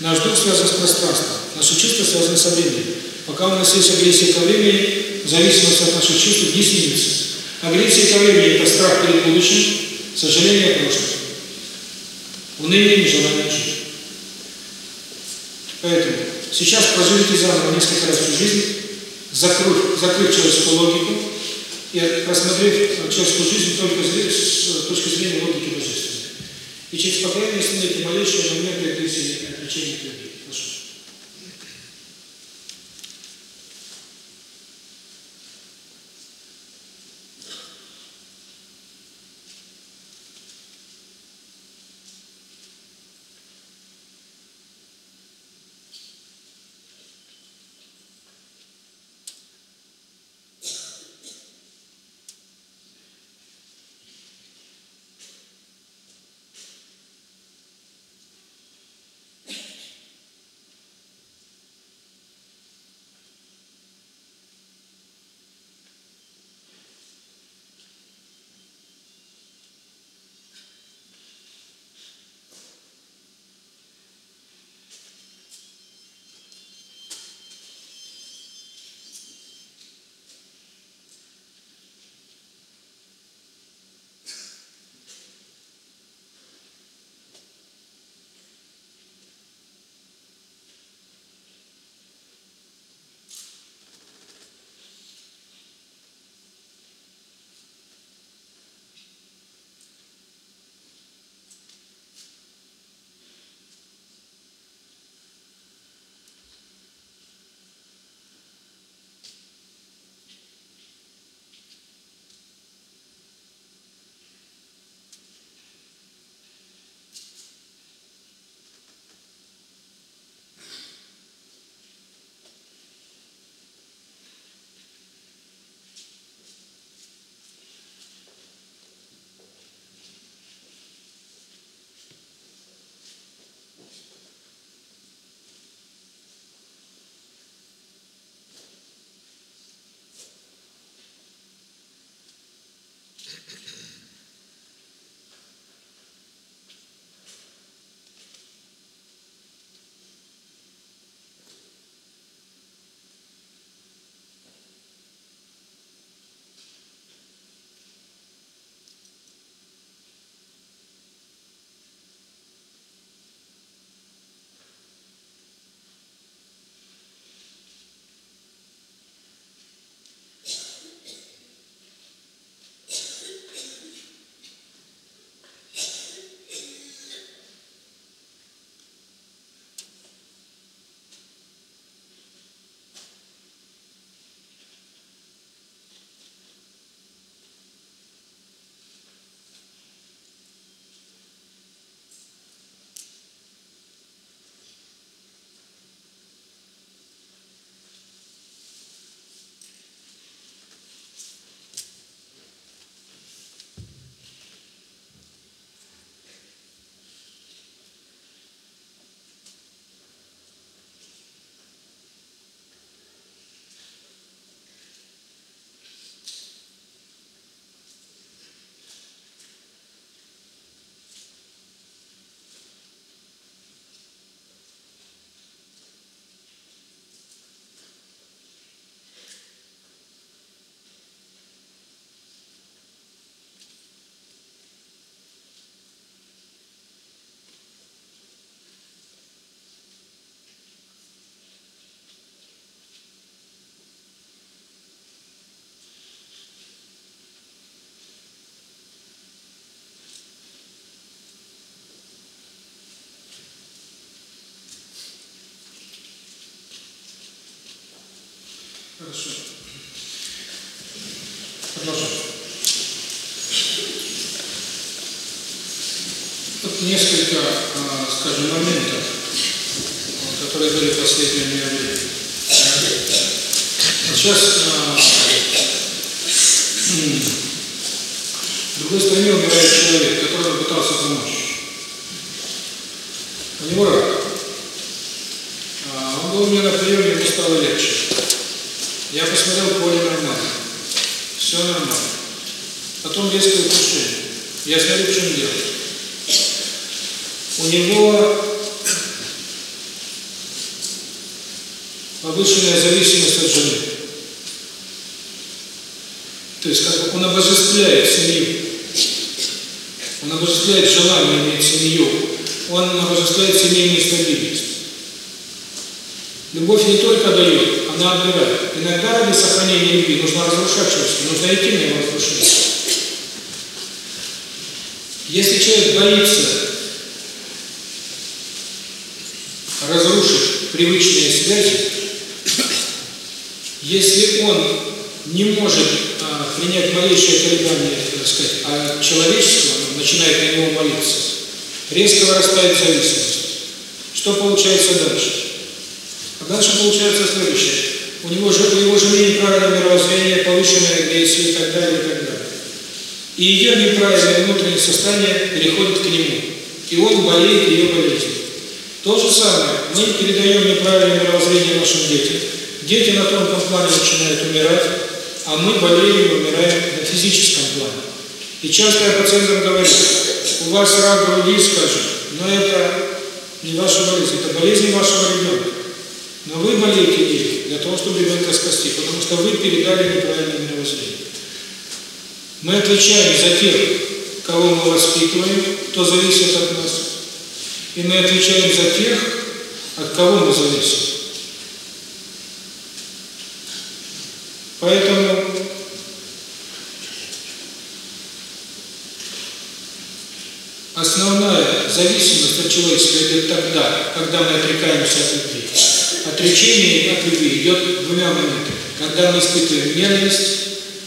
Наш дух связан с пространством. Наши чувства связаны со временем. Пока у нас есть агрессия ко времени, зависимость от наших чувств не снимется. Агрессия ко времени – это страх перед будущим, сожаление о прошлом, уныние и желание жить. Поэтому сейчас проживите заново несколько раз всю жизни закрыв, закрыв человеческую логику и рассмотрев человеческую жизнь только с точки зрения логики божественной. И через покаяние, если нет ни малейшего момента агрессии, отвлечения к Если человек боится разрушить привычные связи, если он не может а, принять малейшее колебание, так сказать, а человечество начинает на него молиться, резко вырастает зависимость. Что получается дальше? А дальше получается следующее. У него же у его неправильное мировоззрение, повышенная агрессия и так далее, и так далее. И ее неправильное внутреннее состояние переходит к нему. И он болеет ее болезнью. То же самое, мы передаем неправильное мировоззрение нашим детям. Дети на тонком плане начинают умирать, а мы болеем и умираем на физическом плане. И часто я пациентам говорю, у вас рак груди, скажем, но это не ваша болезнь, это болезнь вашего ребенка. Но вы болеете ей для того, чтобы ребенка спасти, потому что вы передали неправильное мировоззрение. Мы отвечаем за тех, кого мы воспитываем, кто зависит от нас. И мы отвечаем за тех, от кого мы зависим. Поэтому основная зависимость от человечества идет тогда, когда мы отрекаемся от любви. Отречение от любви идет двумя моментами. Когда мы испытываем ненависть,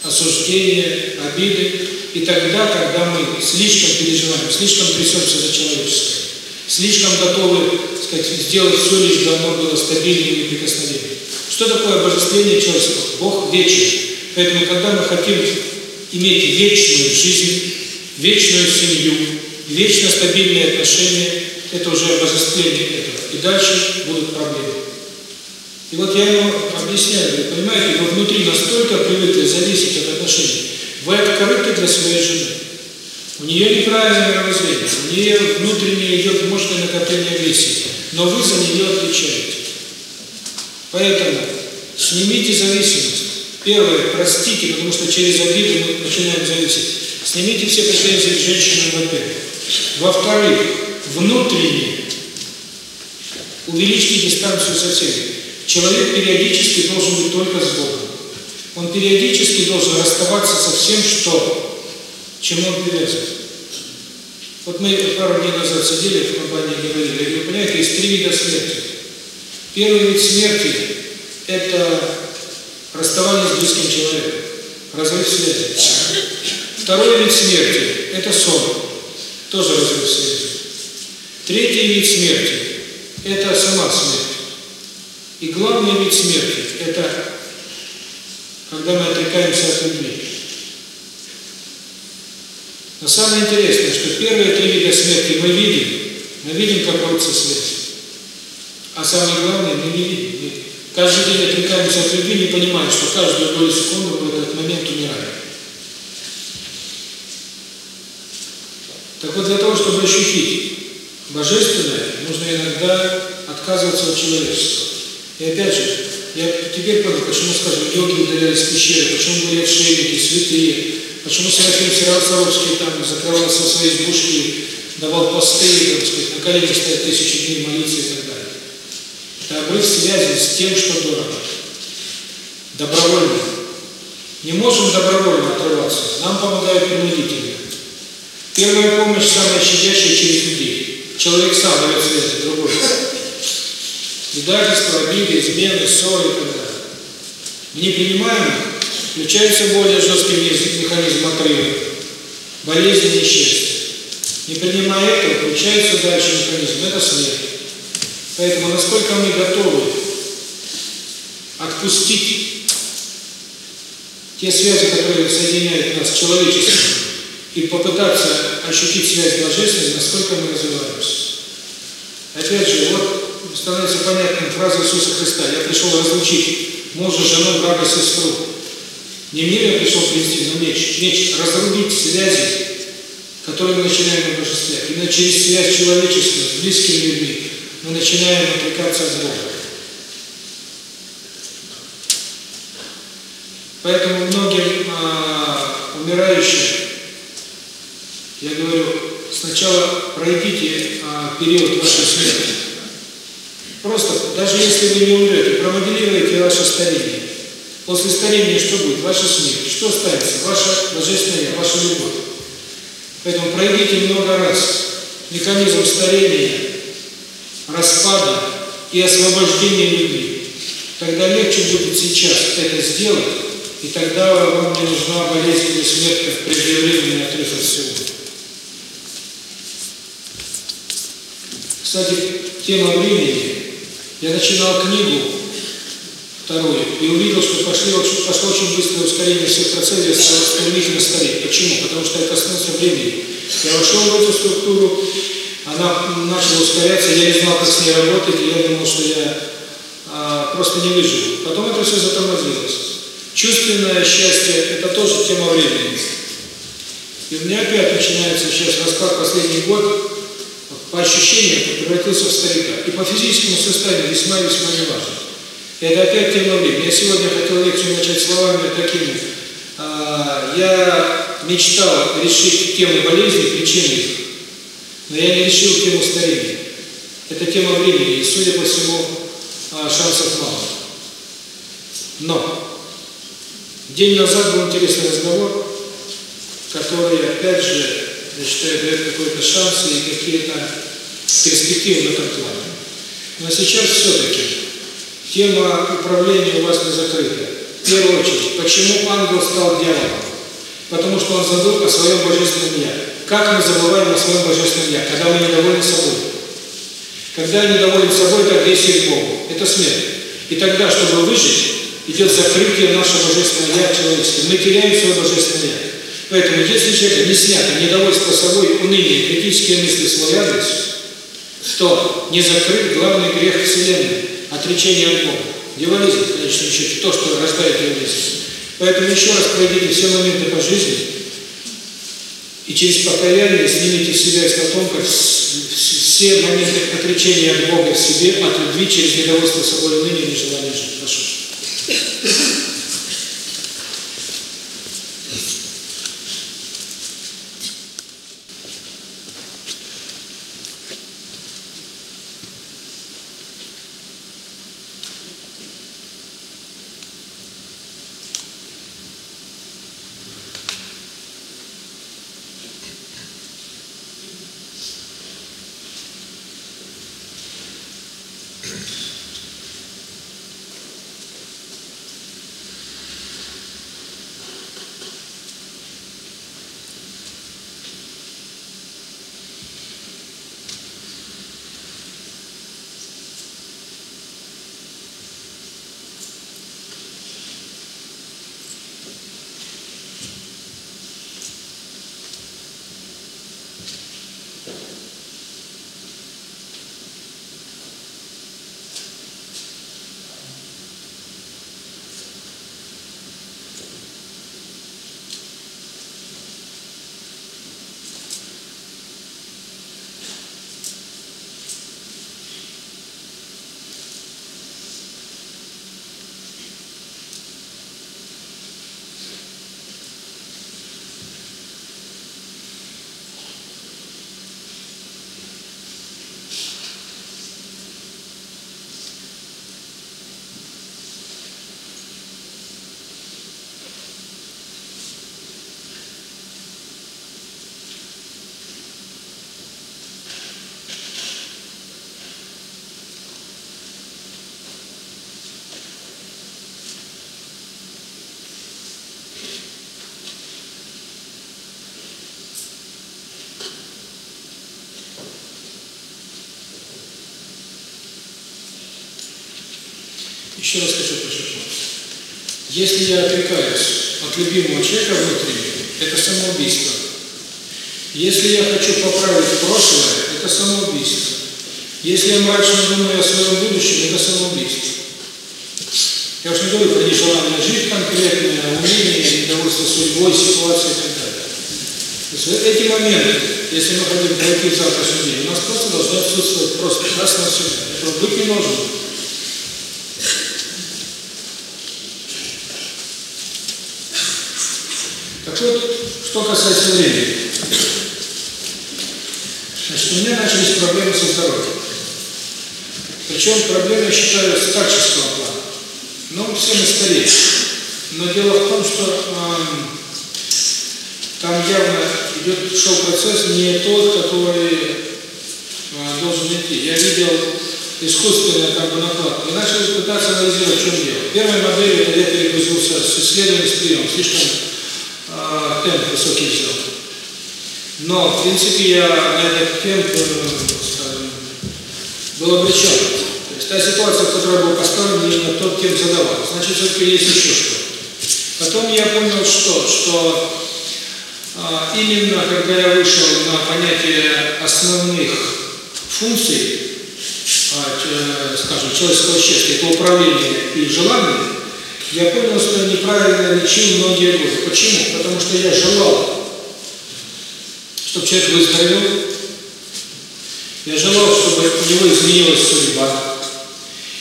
осуждение, обиды, и тогда, когда мы слишком переживаем, слишком трясемся за человеческое, слишком готовы сказать, сделать все, лишь бы оно было стабильным и неприкосновенным. Что такое обожествление человечества? Бог вечен. Поэтому, когда мы хотим иметь вечную жизнь, вечную семью, вечно стабильные отношения, это уже обожествление этого. И дальше будут проблемы. И вот я ему объясняю, говорю, понимаете, вы внутри настолько привыкли зависеть от отношений, вы открыты для своей жены. У нее неправильное мировоззрение, у нее внутреннее идет мощное накопление агрессии, но вы за нее отвечаете. Поэтому снимите зависимость. Первое, простите, потому что через обиду мы начинаем зависеть. Снимите все претензии к женщинам, во-первых. Во-вторых, внутренне увеличьте дистанцию со всеми. Человек периодически должен быть только с Богом. Он периодически должен расставаться со всем, что, чему он привязан. Вот мы пару дней назад сидели в компании и говорили, я понимаете, есть три вида смерти. Первый вид смерти – это расставание с близким человеком, разрыв связи. Второй вид смерти – это сон, тоже разрыв связи. Третий вид смерти – это сама смерть. И главный вид смерти – это когда мы отрекаемся от любви. Но самое интересное, что первые три вида смерти мы видим, мы видим, как рвутся связь. А самое главное, мы не видим. Мы каждый день отрекаемся от любви, не понимая, что каждую долю секунды в этот момент умираем. Так вот, для того, чтобы ощутить божественное, нужно иногда отказываться от человечества. И опять же, я теперь понял, почему, скажем, йоги удалялись в пещеры, почему были отшельники, святые, почему Серафим Саровский там закрывался в своей избушке, давал посты, так сказать, на коленях стоять тысячи дней молиться и так далее. Это обрыв связи с тем, что дорого. Добровольно. Не можем добровольно отрываться, нам помогают принудительно. Первая помощь самая щадящая через людей. Человек сам дает связи, другой предательство, обиды, измены, ссоры и так далее. Не принимаем включается более жесткий механизм отрыва, болезни, несчастья. Не принимая этого, включается дальше механизм, это смерть. Поэтому насколько мы готовы отпустить те связи, которые соединяют нас с человечеством, и попытаться ощутить связь божественной, насколько мы развиваемся. Опять же, вот становится понятным фраза Иисуса Христа. Я пришел разлучить мужа, жену, брата, сестру. Не мир я пришел принести, но меч. Меч – разрубить связи, которые мы начинаем обожествлять. Именно через связь человеческую с близкими людьми мы начинаем отвлекаться от Бога. Поэтому многим а, умирающим я говорю, сначала пройдите а, период вашей смерти. Просто даже если вы не умрете, промоделируете ваше старение. После старения что будет? Ваша смерть. Что останется? Ваша божественная ваша любовь. Поэтому пройдите много раз механизм старения, распада и освобождения любви. Тогда легче будет сейчас это сделать, и тогда вам не нужна болезнь или смерть, как преждевременный отрыв от всего. Кстати, тема времени. Я начинал книгу вторую и увидел, что пошли, пошло очень быстрое ускорение всех процессов, стремительно стареть. Почему? Потому что я коснулся времени. Я вошел в эту структуру, она начала ускоряться, я не знал, как с ней работать, и я думал, что я а, просто не выживу. Потом это все затормозилось. Чувственное счастье – это тоже тема времени. И у меня опять начинается сейчас распад последний год, по ощущениям превратился в старика. И по физическому состоянию весьма-весьма не важно. Это опять тема времени. Я сегодня хотел лекцию начать словами такими. А, я мечтал решить тему болезни, причины их, но я не решил тему старения. Это тема времени, и, судя по всему, а, шансов мало. Но день назад был интересный разговор, который, опять же, я считаю, дает какой-то шанс и какие-то перспективы в этом плане. Но сейчас все-таки тема управления у вас не закрыта. В первую очередь, почему ангел стал дьяволом? Потому что он забыл о своем божественном «я». Как мы забываем о своем божественном «я», когда мы недовольны собой? Когда я недоволен собой, это агрессия к Богу. Это смерть. И тогда, чтобы выжить, идет закрытие нашего божественного «я» человеческого. Мы теряем свое божественное «я». Поэтому, если человек не снято недовольство собой, уныние, критические мысли свой адрес, то не закрыт главный грех Вселенной – отречение от Бога. Дьяволизм, в конечном счете, то, что рождает дьяволизм. Поэтому еще раз пройдите все моменты по жизни и через покаяние снимите с себя из потомков все моменты отречения от Бога в себе, от любви через недовольство собой, уныние, нежелание жить. Прошу. Еще раз хочу подчеркнуть. Если я отрекаюсь от любимого человека внутреннего, это самоубийство. Если я хочу поправить прошлое, это самоубийство. Если я мрачно думаю о своем будущем, это самоубийство. Я уж не говорю про нежелание жить конкретное, умение, недовольство судьбой, ситуацией и так далее. То есть эти моменты, если мы хотим пройти завтрашний день, у нас просто должны отсутствовать просто раз навсегда. Этого быть не должно. Так вот, что касается времени. Значит, у меня начались проблемы со здоровьем. Причем проблема, я считаю, старческого плана. Ну, все мы стареем. Но дело в том, что э, там явно идет, шел процесс не тот, который э, должен идти. Я видел искусственную как бы накладку и начал пытаться анализировать, в чем дело. Первой моделью я перегрузился с исследованием с приемом, слишком э, темп высокий взял. Но, в принципе, я на этот темп, скажем, был обречен. То есть та ситуация, в которой был поставлен, именно тот темп задавал. Значит, все-таки есть еще что-то. Потом я понял, что, что а, именно когда я вышел на понятие основных функций, а, скажем, человеческого счастья, это управление и желание, я понял, что я неправильно лечил многие годы. Почему? Потому что я желал чтобы человек выздоровел. Я желал, чтобы у него изменилась судьба.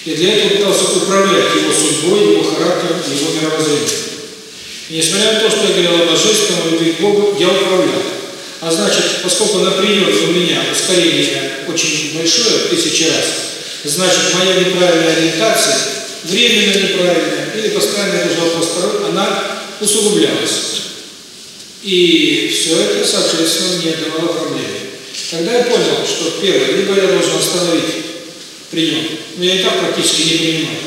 И для этого пытался управлять его судьбой, его характером, его мировоззрением. И несмотря на то, что я говорил о божественном, любви к Богу, я управлял. А значит, поскольку на приеме у меня ускорение очень большое, тысячи раз, значит, моя неправильная ориентация, временно неправильная или постоянно я держал второй, она усугублялась. И все это, соответственно, мне давало проблемы. Тогда я понял, что первое, либо я должен остановить прием, но я и так практически не принимаю,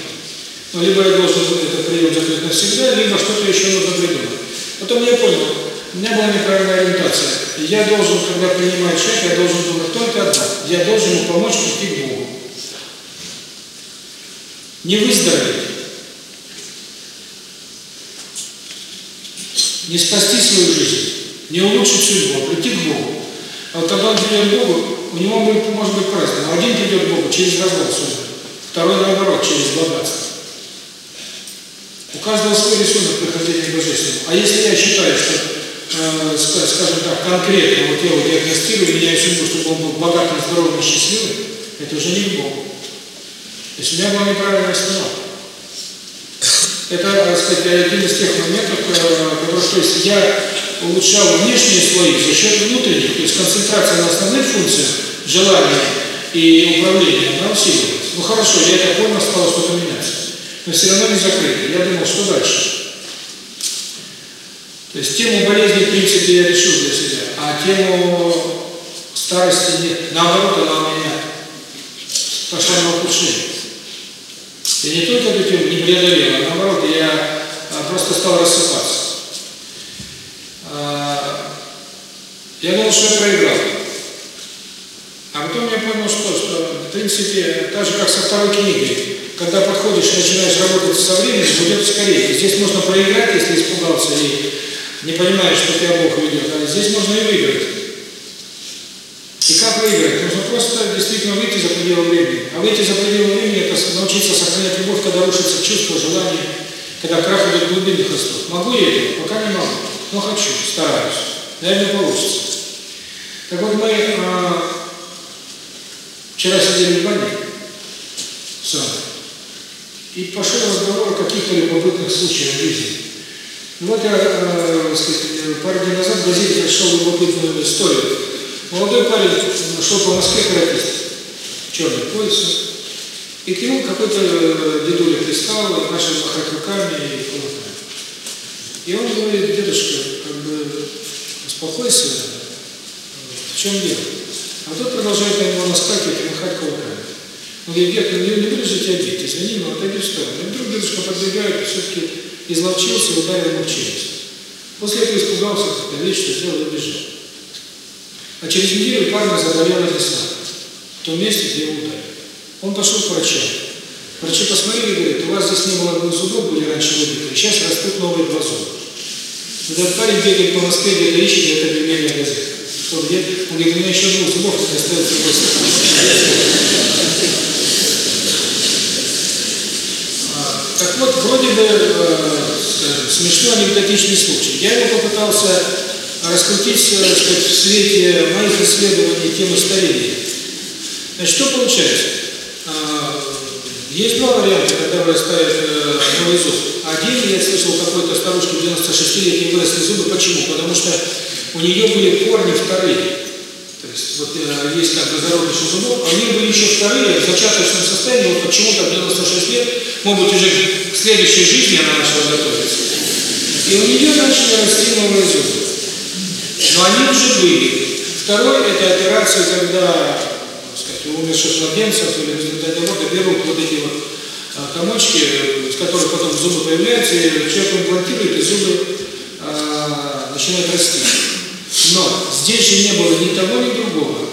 но либо я должен этот прием закрыть навсегда, либо что-то еще нужно придумать. Потом я понял, у меня была неправильная ориентация. Я должен, когда принимать человека, я должен думать только одно. Я должен ему помочь прийти к Богу. Не выздороветь, не спасти свою жизнь, не улучшить судьбу, а прийти к Богу. А вот когда он придет к Богу, у него будет, может быть по-разному. Один придет к Богу через развал судьбы, второй наоборот, через богатство. У каждого свой рисунок прихождения Божественного. А если я считаю, что, э, скажем так, конкретно вот я его диагностирую, меняю судьбу, чтобы он был богатым, здоровым и счастливым, это уже не к Богу. То есть у меня была неправильная установка. Это, так сказать, один из тех моментов, который, то есть я улучшал внешние слои за счет внутренних, то есть концентрация на основных функциях, желания и управления, она усиливалась. Ну хорошо, я это понял, стало что-то меняться. Но все равно не закрыто. Я думал, что дальше? То есть тему болезни, в принципе, я решил для себя, а тему старости нет. Наоборот, она у меня пошла на ухудшение. Я не только эту тему не преодолел, а наоборот, я просто стал рассыпаться. Я думал, что я проиграл. А потом я понял, что, что в принципе, так же, как со второй книгой, когда подходишь и начинаешь работать со временем, будет скорее. Здесь можно проиграть, если испугался и не понимаешь, что тебя Бог ведет, а здесь можно и выиграть. И как выиграть? Нужно просто действительно выйти за пределы времени. А выйти за пределы времени – это научиться сохранять любовь, когда рушится чувство, желание, когда крах идет глубинных остов. Могу я это? Пока не могу. Но хочу, стараюсь. Наверное, получится. Так вот, мы а, вчера сидели в бане с вами, и пошел разговор о каких-то любопытных случаях жизни. Ну вот я, э, сказать, пару дней назад в газете прочитал любопытную историю Молодой парень шел по Москве каратист, черный пояс, и к нему какой-то дедуля пристал, начал махать руками и кулаками. И он говорит, дедушка, как бы, успокойся, в чем дело? А тот продолжает на него наскакивать и махать кулаками. Он говорит, ну не, буду же тебя бить, извини, но отойди в сторону. И вдруг дедушка подбегает и все-таки изловчился ударил ему челюсть. После этого испугался, видишь, что сделал и бежал. А через неделю парня заболела весна, в том месте, где его ударили. Он пошел к врачу. Врачи посмотрели и говорят, у вас здесь не было двух зубов, были раньше выбиты, сейчас растут новые два зуба. Этот парень бегает по Москве, где-то ищет это объявление где? Он говорит, у меня еще двух зубов, остается Так вот, вроде бы, э, смешной анекдотичный случай. Я его попытался раскрутить, сказать, в свете моих исследований темы старения. Значит, что получается? Есть два варианта, когда вырастает новый зуб. Один, я слышал, какой-то старушки 96-летней выросли зубы. Почему? Потому что у нее были корни вторые. Вот э, есть как бы зародыши зубов, а у были еще вторые в зачаточном состоянии, вот почему-то в 96 лет, может уже к следующей жизни она начала готовиться. И у нее начали расти новые зубы. Но они уже были. Второй – это операция, когда сказать, у умерших младенцев или в результате рода берут вот эти вот а, комочки, из которых потом зубы появляются, и человек имплантирует, и зубы а, начинают расти. Но здесь же не было ни того, ни другого.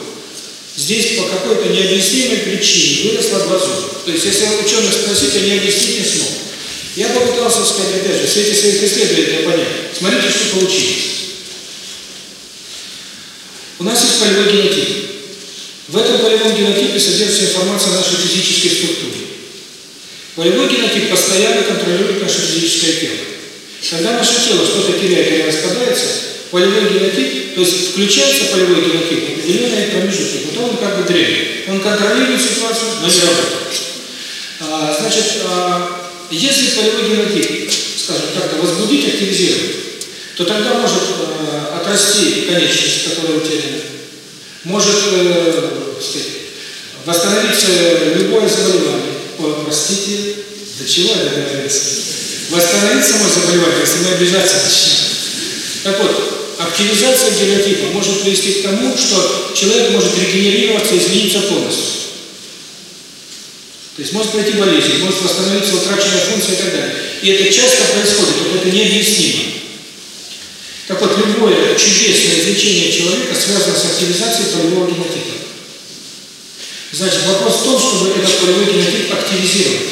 Здесь по какой-то необъяснимой причине выросло два зуба. То есть, если ученых спросить, они объяснить не смогут. Я попытался сказать, опять же, в свете своих исследований понять. Смотрите, что получилось. У нас есть полевой генотип. В этом полевом генотипе содержится информация о нашей физической структуре. Полевой генотип постоянно контролирует наше физическое тело. Когда наше тело что-то теряет или распадается, полевой генотип, то есть включается полевой генотип в определенные промежутки, потом он как бы дремлет. Он контролирует ситуацию, но не работает. А, значит, а, если полевой генотип, скажем так, возбудить, активизировать, то тогда может э, отрасти конечность, которая утеряна, может э, сказать, восстановиться любое заболевание. О, простите, до чего это говорится? Восстановиться может заболевание, если мы обижаться начнем. Так вот, активизация генотипа может привести к тому, что человек может регенерироваться, измениться полностью. То есть может пройти болезнь, может восстановиться утраченная функция и так далее. И это часто происходит, вот это необъяснимо. Так вот, любое чудесное излечение человека связано с активизацией полевого генотипа. Значит, вопрос в том, чтобы этот полевой генотип активизировать.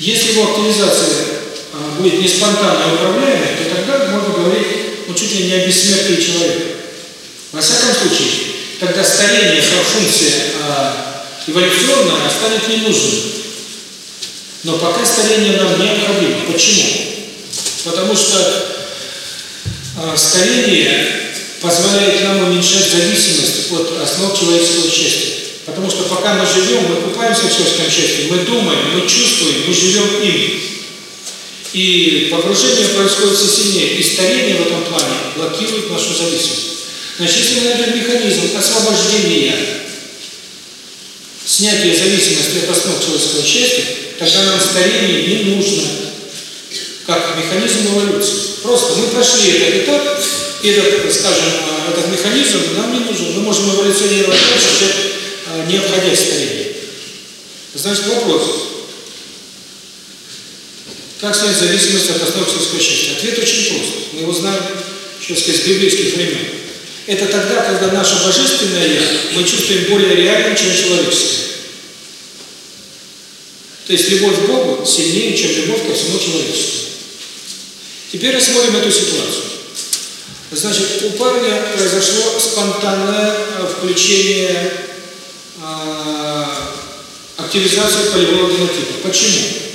Если его активизация будет не спонтанно управляемой, то тогда можно говорить ну, чуть ли не о бессмертии человека. Во всяком случае, тогда старение как функция а, эволюционная станет ненужным. Но пока старение нам необходимо. Почему? Потому что э, старение позволяет нам уменьшать зависимость от основ человеческого счастья. Потому что пока мы живем, мы купаемся в человеческом счастье, мы думаем, мы чувствуем, мы живем им. И погружение происходит все сильнее, и старение в этом плане блокирует нашу зависимость. Значит, если мы найдем механизм освобождения, снятия зависимости от основ человеческого счастья, тогда нам старение не нужно как механизм эволюции. Просто мы прошли этот этап, и этот, скажем, этот механизм нам не нужен. Мы можем эволюционировать дальше, а, не обходя старение. Значит, вопрос. Как снять зависимость от основ человеческого счастья? Ответ очень прост. Мы его знаем, еще сказать, с библейских времен. Это тогда, когда наше божественное «Я» мы чувствуем более реальным, чем человеческое. То есть любовь к Богу сильнее, чем любовь ко всему человечеству. Теперь рассмотрим эту ситуацию. Значит, у парня произошло спонтанное э, включение э, активизации полевого генотипа. Почему?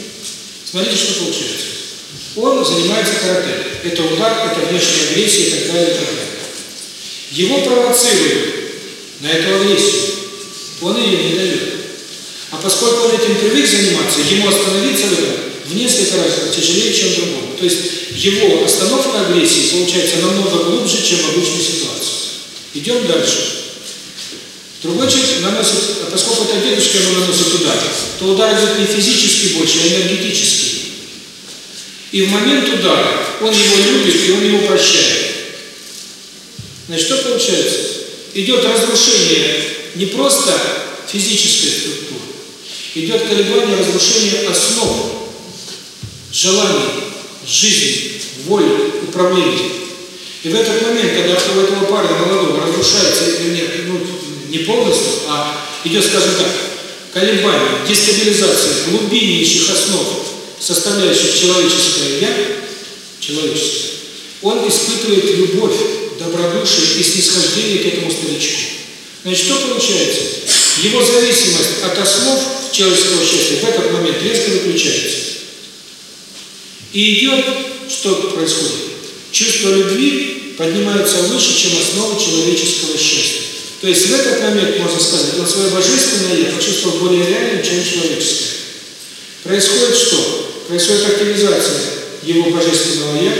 Смотрите, что получается. Он занимается карате. Это удар, это внешняя агрессия и так далее, и так далее. Его провоцируют на эту агрессию. Он ее не дает. А поскольку он этим привык заниматься, ему остановиться в этом в несколько раз тяжелее, чем другому. То есть его остановка агрессии получается намного глубже, чем в обычной ситуации. Идем дальше. Другой человек наносит, а поскольку это дедушка ему наносит удар, то удар идет не физически больше, а энергетически. И в момент удара он его любит, и он его прощает. Значит, что получается? Идет разрушение не просто физической структуры, идет колебание разрушения основ желаний, жизни, воли, управления. И в этот момент, когда у этого парня молодого разрушается, нет, ну, не полностью, а идет, скажем так, колебание, дестабилизация глубиннейших основ, составляющих человеческое «я», человеческое, он испытывает любовь, добродушие и снисхождение к этому старичку. Значит, что получается? Его зависимость от основ человеческого счастья в этот момент резко выключается. И идет, что происходит? Чувство любви поднимается выше, чем основа человеческого счастья. То есть в этот момент, можно сказать, он свое божественное «я» почувствовал более реальным, чем человеческое. Происходит что? Происходит активизация его божественного «я»,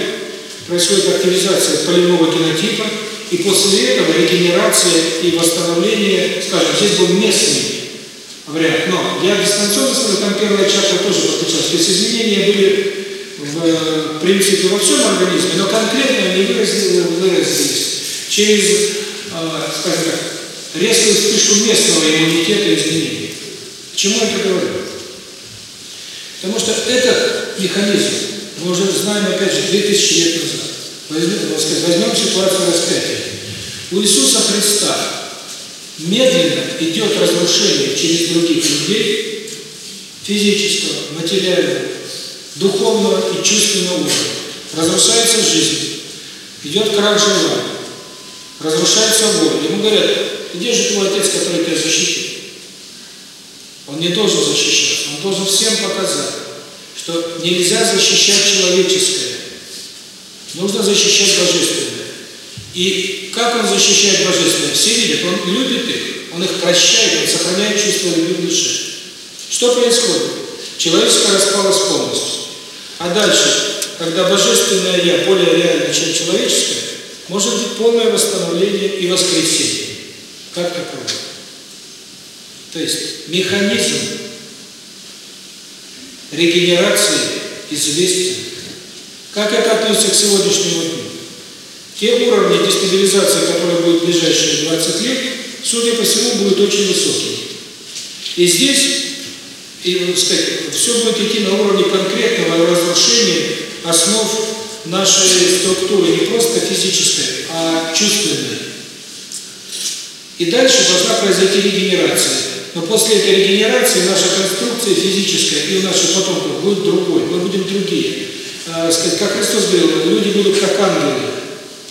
происходит активизация полевого генотипа, И после этого регенерация и восстановление, скажем, здесь был местный вариант. Но я дистанционно смотрю, там первая чакра тоже подключалась. То есть изменения были в, принципе во всем организме, но конкретно они выразились, выразились через, э, скажем так, резкую вспышку местного иммунитета изменений. К чему это говорю? Потому что этот механизм мы уже знаем, опять же, 2000 лет назад. Возьмем, возьмем ситуацию распятия. У Иисуса Христа медленно идет разрушение через других людей физического, материального, духовного и чувственного уровня. Разрушается жизнь, идет крах желания, разрушается воля. Ему говорят, где же твой отец, который тебя защитит? Он не должен защищаться, он должен всем показать, что нельзя защищать человеческое, нужно защищать божественное. И как он защищает божественное? Все видят, он любит их, он их прощает, он сохраняет чувство любви в душе. Что происходит? Человеческое распалось полностью. А дальше, когда божественное «я» более реально, чем человеческое, может быть полное восстановление и воскресение. Как такое? То есть механизм регенерации известен. Как это относится к сегодняшнему дню? Те уровни дестабилизации, которые будут в ближайшие 20 лет, судя по всему, будут очень высокими. И здесь, и, сказать, все будет идти на уровне конкретного разрушения основ нашей структуры, не просто физической, а чувственной. И дальше должна произойти регенерация. Но после этой регенерации наша конструкция физическая и у наших потомков будет другой, мы будем другие. А, сказать, как Христос говорил, люди будут как ангелы.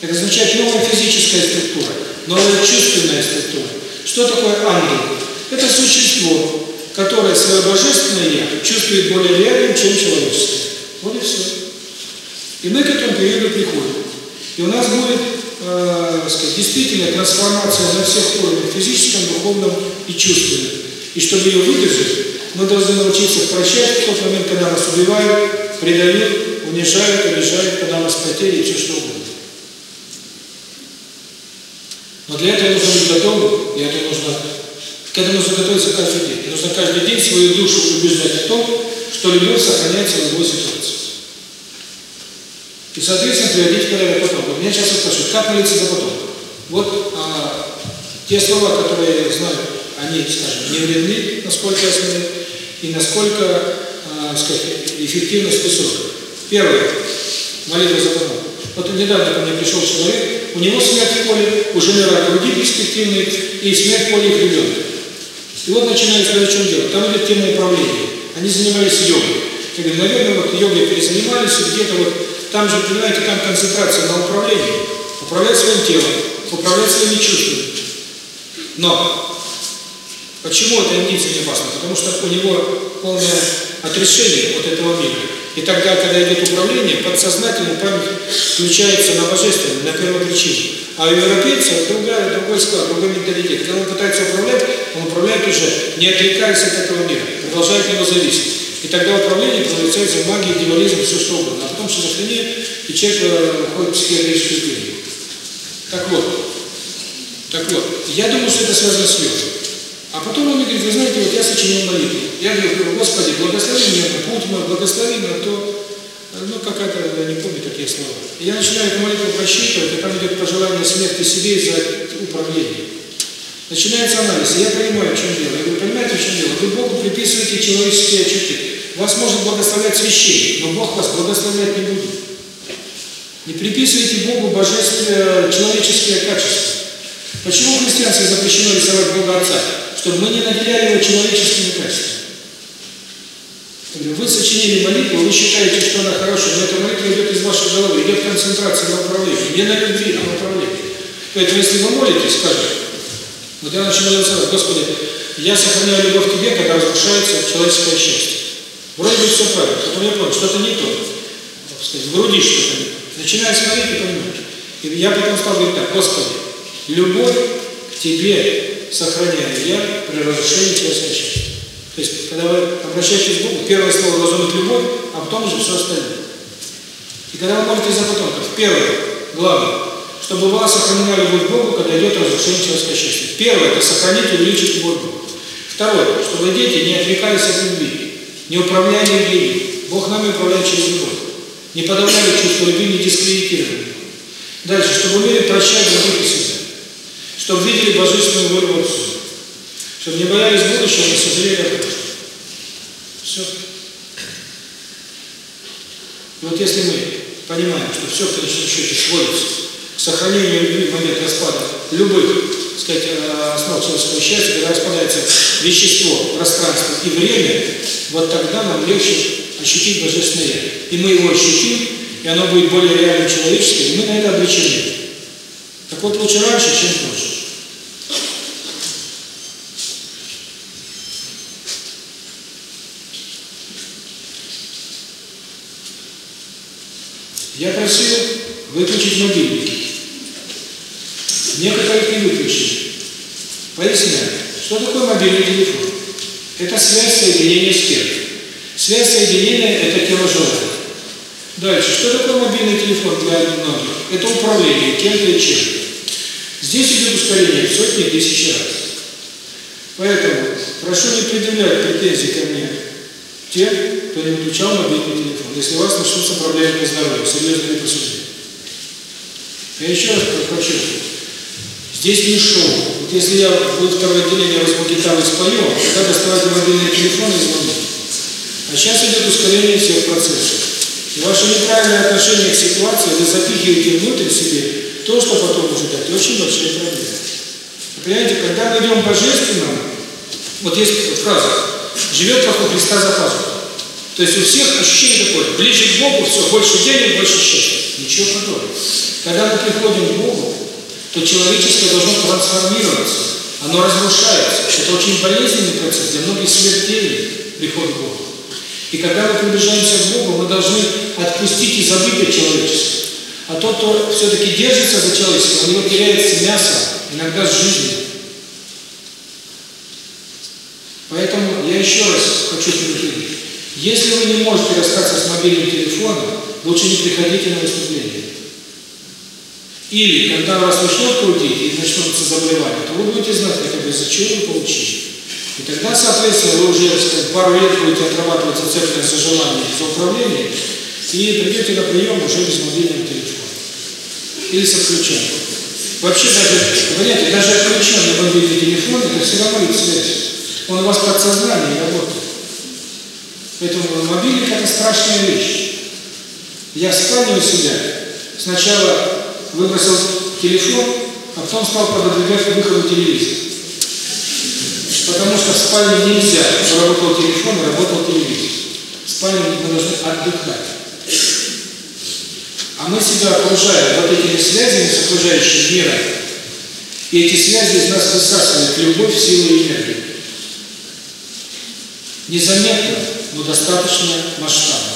Это означает новая физическая структура, новая чувственная структура. Что такое ангел? Это существо, которое свое божественное «я» чувствует более реальным, чем человеческое. Вот и все. И мы к этому периоду приходим. И у нас будет, э, сказать, действительно трансформация на всех уровнях, физическом, духовном и чувственном. И чтобы ее выдержать, мы должны научиться прощать в тот момент, когда нас убивают, предают, унижают, обижают, когда нас потери и все что угодно. Но для этого нужно быть готовым, и это нужно, к этому нужно готовиться каждый день. Нужно каждый день свою душу убеждать в том, что любовь сохраняется в любой ситуации. И, соответственно, приводить порядок потомков. Меня часто спрашивают, как молиться за потомков? Вот а, те слова, которые я знаю, они, скажем, не вредны, насколько я знаю, и насколько, а, сказать, эффективность высокая. Первое. Молитва за потомков. Вот недавно ко мне пришел человек, у него смерть в поле, у жены рак груди перспективный, и смерть в поле их ребенка. И вот начинаю сказать, чем дело. Там идет тема управления. Они занимались йогой. Я говорю, наверное, вот йогой перезанимались, где-то вот там же, понимаете, там концентрация на управлении. Управлять своим телом, управлять своими чувствами. Но почему это индийцам не опасно? Потому что у него полное отрешение от этого мира. И тогда, когда идет управление, подсознательно память включается на божественное, на первопричину. А у европейцев другая, другой склад, другой менталитет. Когда он пытается управлять, он управляет уже, не отвлекаясь от этого мира, продолжает его зависеть. И тогда управление превращается в магию, дьяволизм, все что угодно. А потом шизофрения, и человек э, входит в психиатрическую клинику. Так вот, так вот, я думаю, что это связано с йогой. А потом он мне говорит, вы знаете, вот я сочинил молитву. Я говорю, Господи, благослови меня на путь мой, благослови на то, ну какая-то, я не помню такие слова. Я начинаю эту молитву просчитывать, и там идет пожелание смерти себе из-за управления. Начинается анализ, я понимаю, в чем дело. Я говорю, понимаете, в чем дело? Вы Богу приписываете человеческие чуты. Вас может благословлять священник, но Бог вас благословлять не будет. Не приписывайте Богу божественные человеческие качества. Почему в христианстве запрещено рисовать Бога Отца? чтобы мы не наделяли его человеческими качествами. Вы сочинили молитву, вы считаете, что она хорошая, но эта молитва идет из вашей головы, идет концентрация на управлении, не на любви, а на управлении. Поэтому, если вы молитесь, скажем, вот я начинаю молиться, Господи, я сохраняю любовь к Тебе, когда разрушается человеческое счастье. Вроде бы все правильно, потом я понял, что-то не то. Сказать, в груди что-то не то. Начинаю смотреть и понимать. И я потом стал говорить так, Господи, любовь к Тебе сохраняю я при разрушении телесного счастья. То есть, когда вы обращаетесь к Богу, первое слово быть любовь, а потом уже все остальное. И когда вы молитесь за потомков, первое, главное, чтобы была сохранена любовь к Богу, когда идет разрушение человеческого счастья. Первое – это сохранить и увеличить любовь к Богу. Второе – чтобы дети не отвлекались от любви, не управляли ею. Бог нами управляет через любовь. Не подавляли чувство любви, не дискредитировали. Дальше, чтобы умели прощать других и себя. Чтобы видели божественную волю в. Чтобы не боялись будущего, но сожалели о прошлом. Все. Вот если мы понимаем, что все в конечном счете сводится к сохранению любви в момент распада любых, так сказать, основ человеческого счастья, когда распадается вещество, пространство и время, вот тогда нам легче ощутить Божественное Я. И мы его ощутим, и оно будет более реальным человеческим, и мы на это обречены. Так вот, лучше раньше, чем позже. Я просил выключить мобильники. Поясняю, что такое мобильный телефон? Это связь соединения с кем? Связь соединения – это тело желания. Дальше, что такое мобильный телефон для многих? Это управление кем-то и чем. Здесь идет ускорение в сотни тысяч раз. Поэтому прошу не предъявлять претензий ко мне те, кто не выключал мобильный телефон, если у вас начнутся проблемы по здоровью, серьезные посуждения. Я еще раз подчеркиваю, здесь не шоу. Вот если я буду второе отделение возьму гитару и спою, тогда доставайте мобильный телефон и звоните. А сейчас идет ускорение всех процессов. И ваше неправильное отношение к ситуации, вы запихиваете внутрь себе то, что потом может дать очень большие проблемы. Понимаете, когда мы идем божественному, вот есть фраза «живет у Христа за пазухой». То есть у всех ощущение такое, ближе к Богу, все, больше денег, больше счастья. Ничего подобного. Когда мы приходим к Богу, то человеческое должно трансформироваться, оно разрушается. Это очень болезненный процесс, для многих смертельный приход к Богу. И когда мы приближаемся к Богу, мы должны отпустить и забыть о человеческом. А тот, кто все-таки держится за человеческим, у него теряется мясо, иногда с жизнью. Поэтому я еще раз хочу предупредить. Если вы не можете расстаться с мобильным телефоном, лучше не приходите на выступление. Или, когда вас начнут крутить и начнутся заболевания, то вы будете знать хотя бы из-за чего вы получили. И тогда, соответственно, вы уже сказать, пару лет будете отрабатывать зацепленное за желание за управление и придете на прием уже без мобильного телефона. Или с отключением. Вообще даже, понимаете, даже отключенный мобильный телефон, это все равно ведь связь. Он у вас подсознание работает. Поэтому мобильник – это страшная вещь. Я в спальне у себя сначала выбросил телефон, а потом стал продвигать к выходу телевизора. Потому что в спальне нельзя, чтобы работал телефон и работал телевизор. В спальне мы должны отдыхать. А мы себя окружаем вот этими связями с окружающим миром, и эти связи из нас высасывают любовь, силу и энергию. Незаметно, но достаточно масштабно.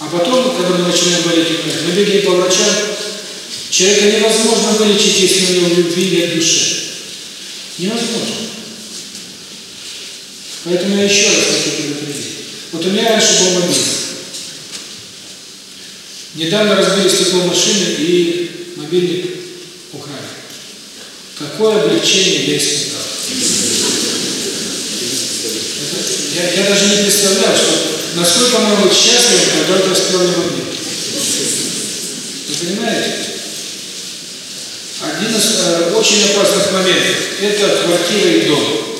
А потом, когда мы начинаем болеть мы бегали по врачам, человека невозможно вылечить, если у него любви нет души. Невозможно. Поэтому я еще раз хочу предупредить. Вот у меня раньше был мобильник. Недавно разбили стекло машины и мобильник украли. Какое облегчение я испытал. Я, я даже не представляю, что насколько мы быть счастливы, когда это сделали мобильник. Вы понимаете? Один из э, очень опасных моментов – это квартира и дом.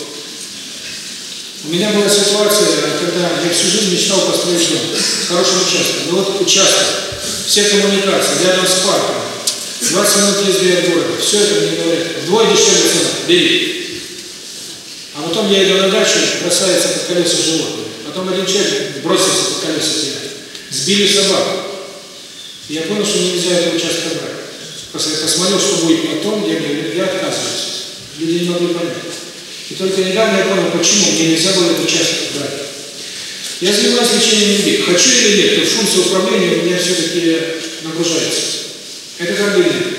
У меня была ситуация, когда я всю жизнь мечтал построить дом с хорошим участком. Ну вот участок, все коммуникации, рядом с парком, 20 минут езды от города, все это мне говорят. Вдвое дешевле цена, бери. А потом я иду на дачу, бросается под колеса животные. Потом один человек бросился под колеса тебя. Сбили собаку. Я понял, что нельзя этого участка брать. Просто я посмотрел, что будет потом, я говорю, я отказываюсь. Люди не могли понять. И только недавно я понял, почему мне нельзя было этот участок брать. Я занимаюсь лечением людей. Хочу или нет, то функция управления у меня все-таки нагружается. Это как бы нет.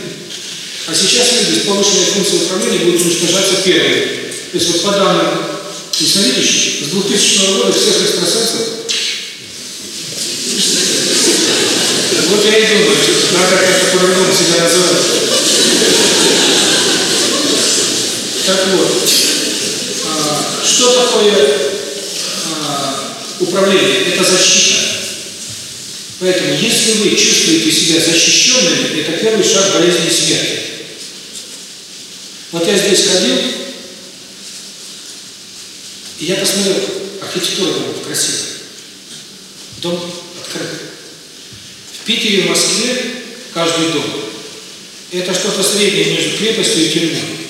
А сейчас люди с повышенной функцией управления будут уничтожаться первыми. То есть вот по данным ясновидящих, с 2000 года всех экстрасенсов такое э, а, управление? Это защита. Поэтому, если вы чувствуете себя защищенным, это первый шаг болезни смерти. Вот я здесь ходил, и я посмотрел, архитектура была красивая. Дом открыт. В Питере и в Москве каждый дом. Это что-то среднее между крепостью и тюрьмой.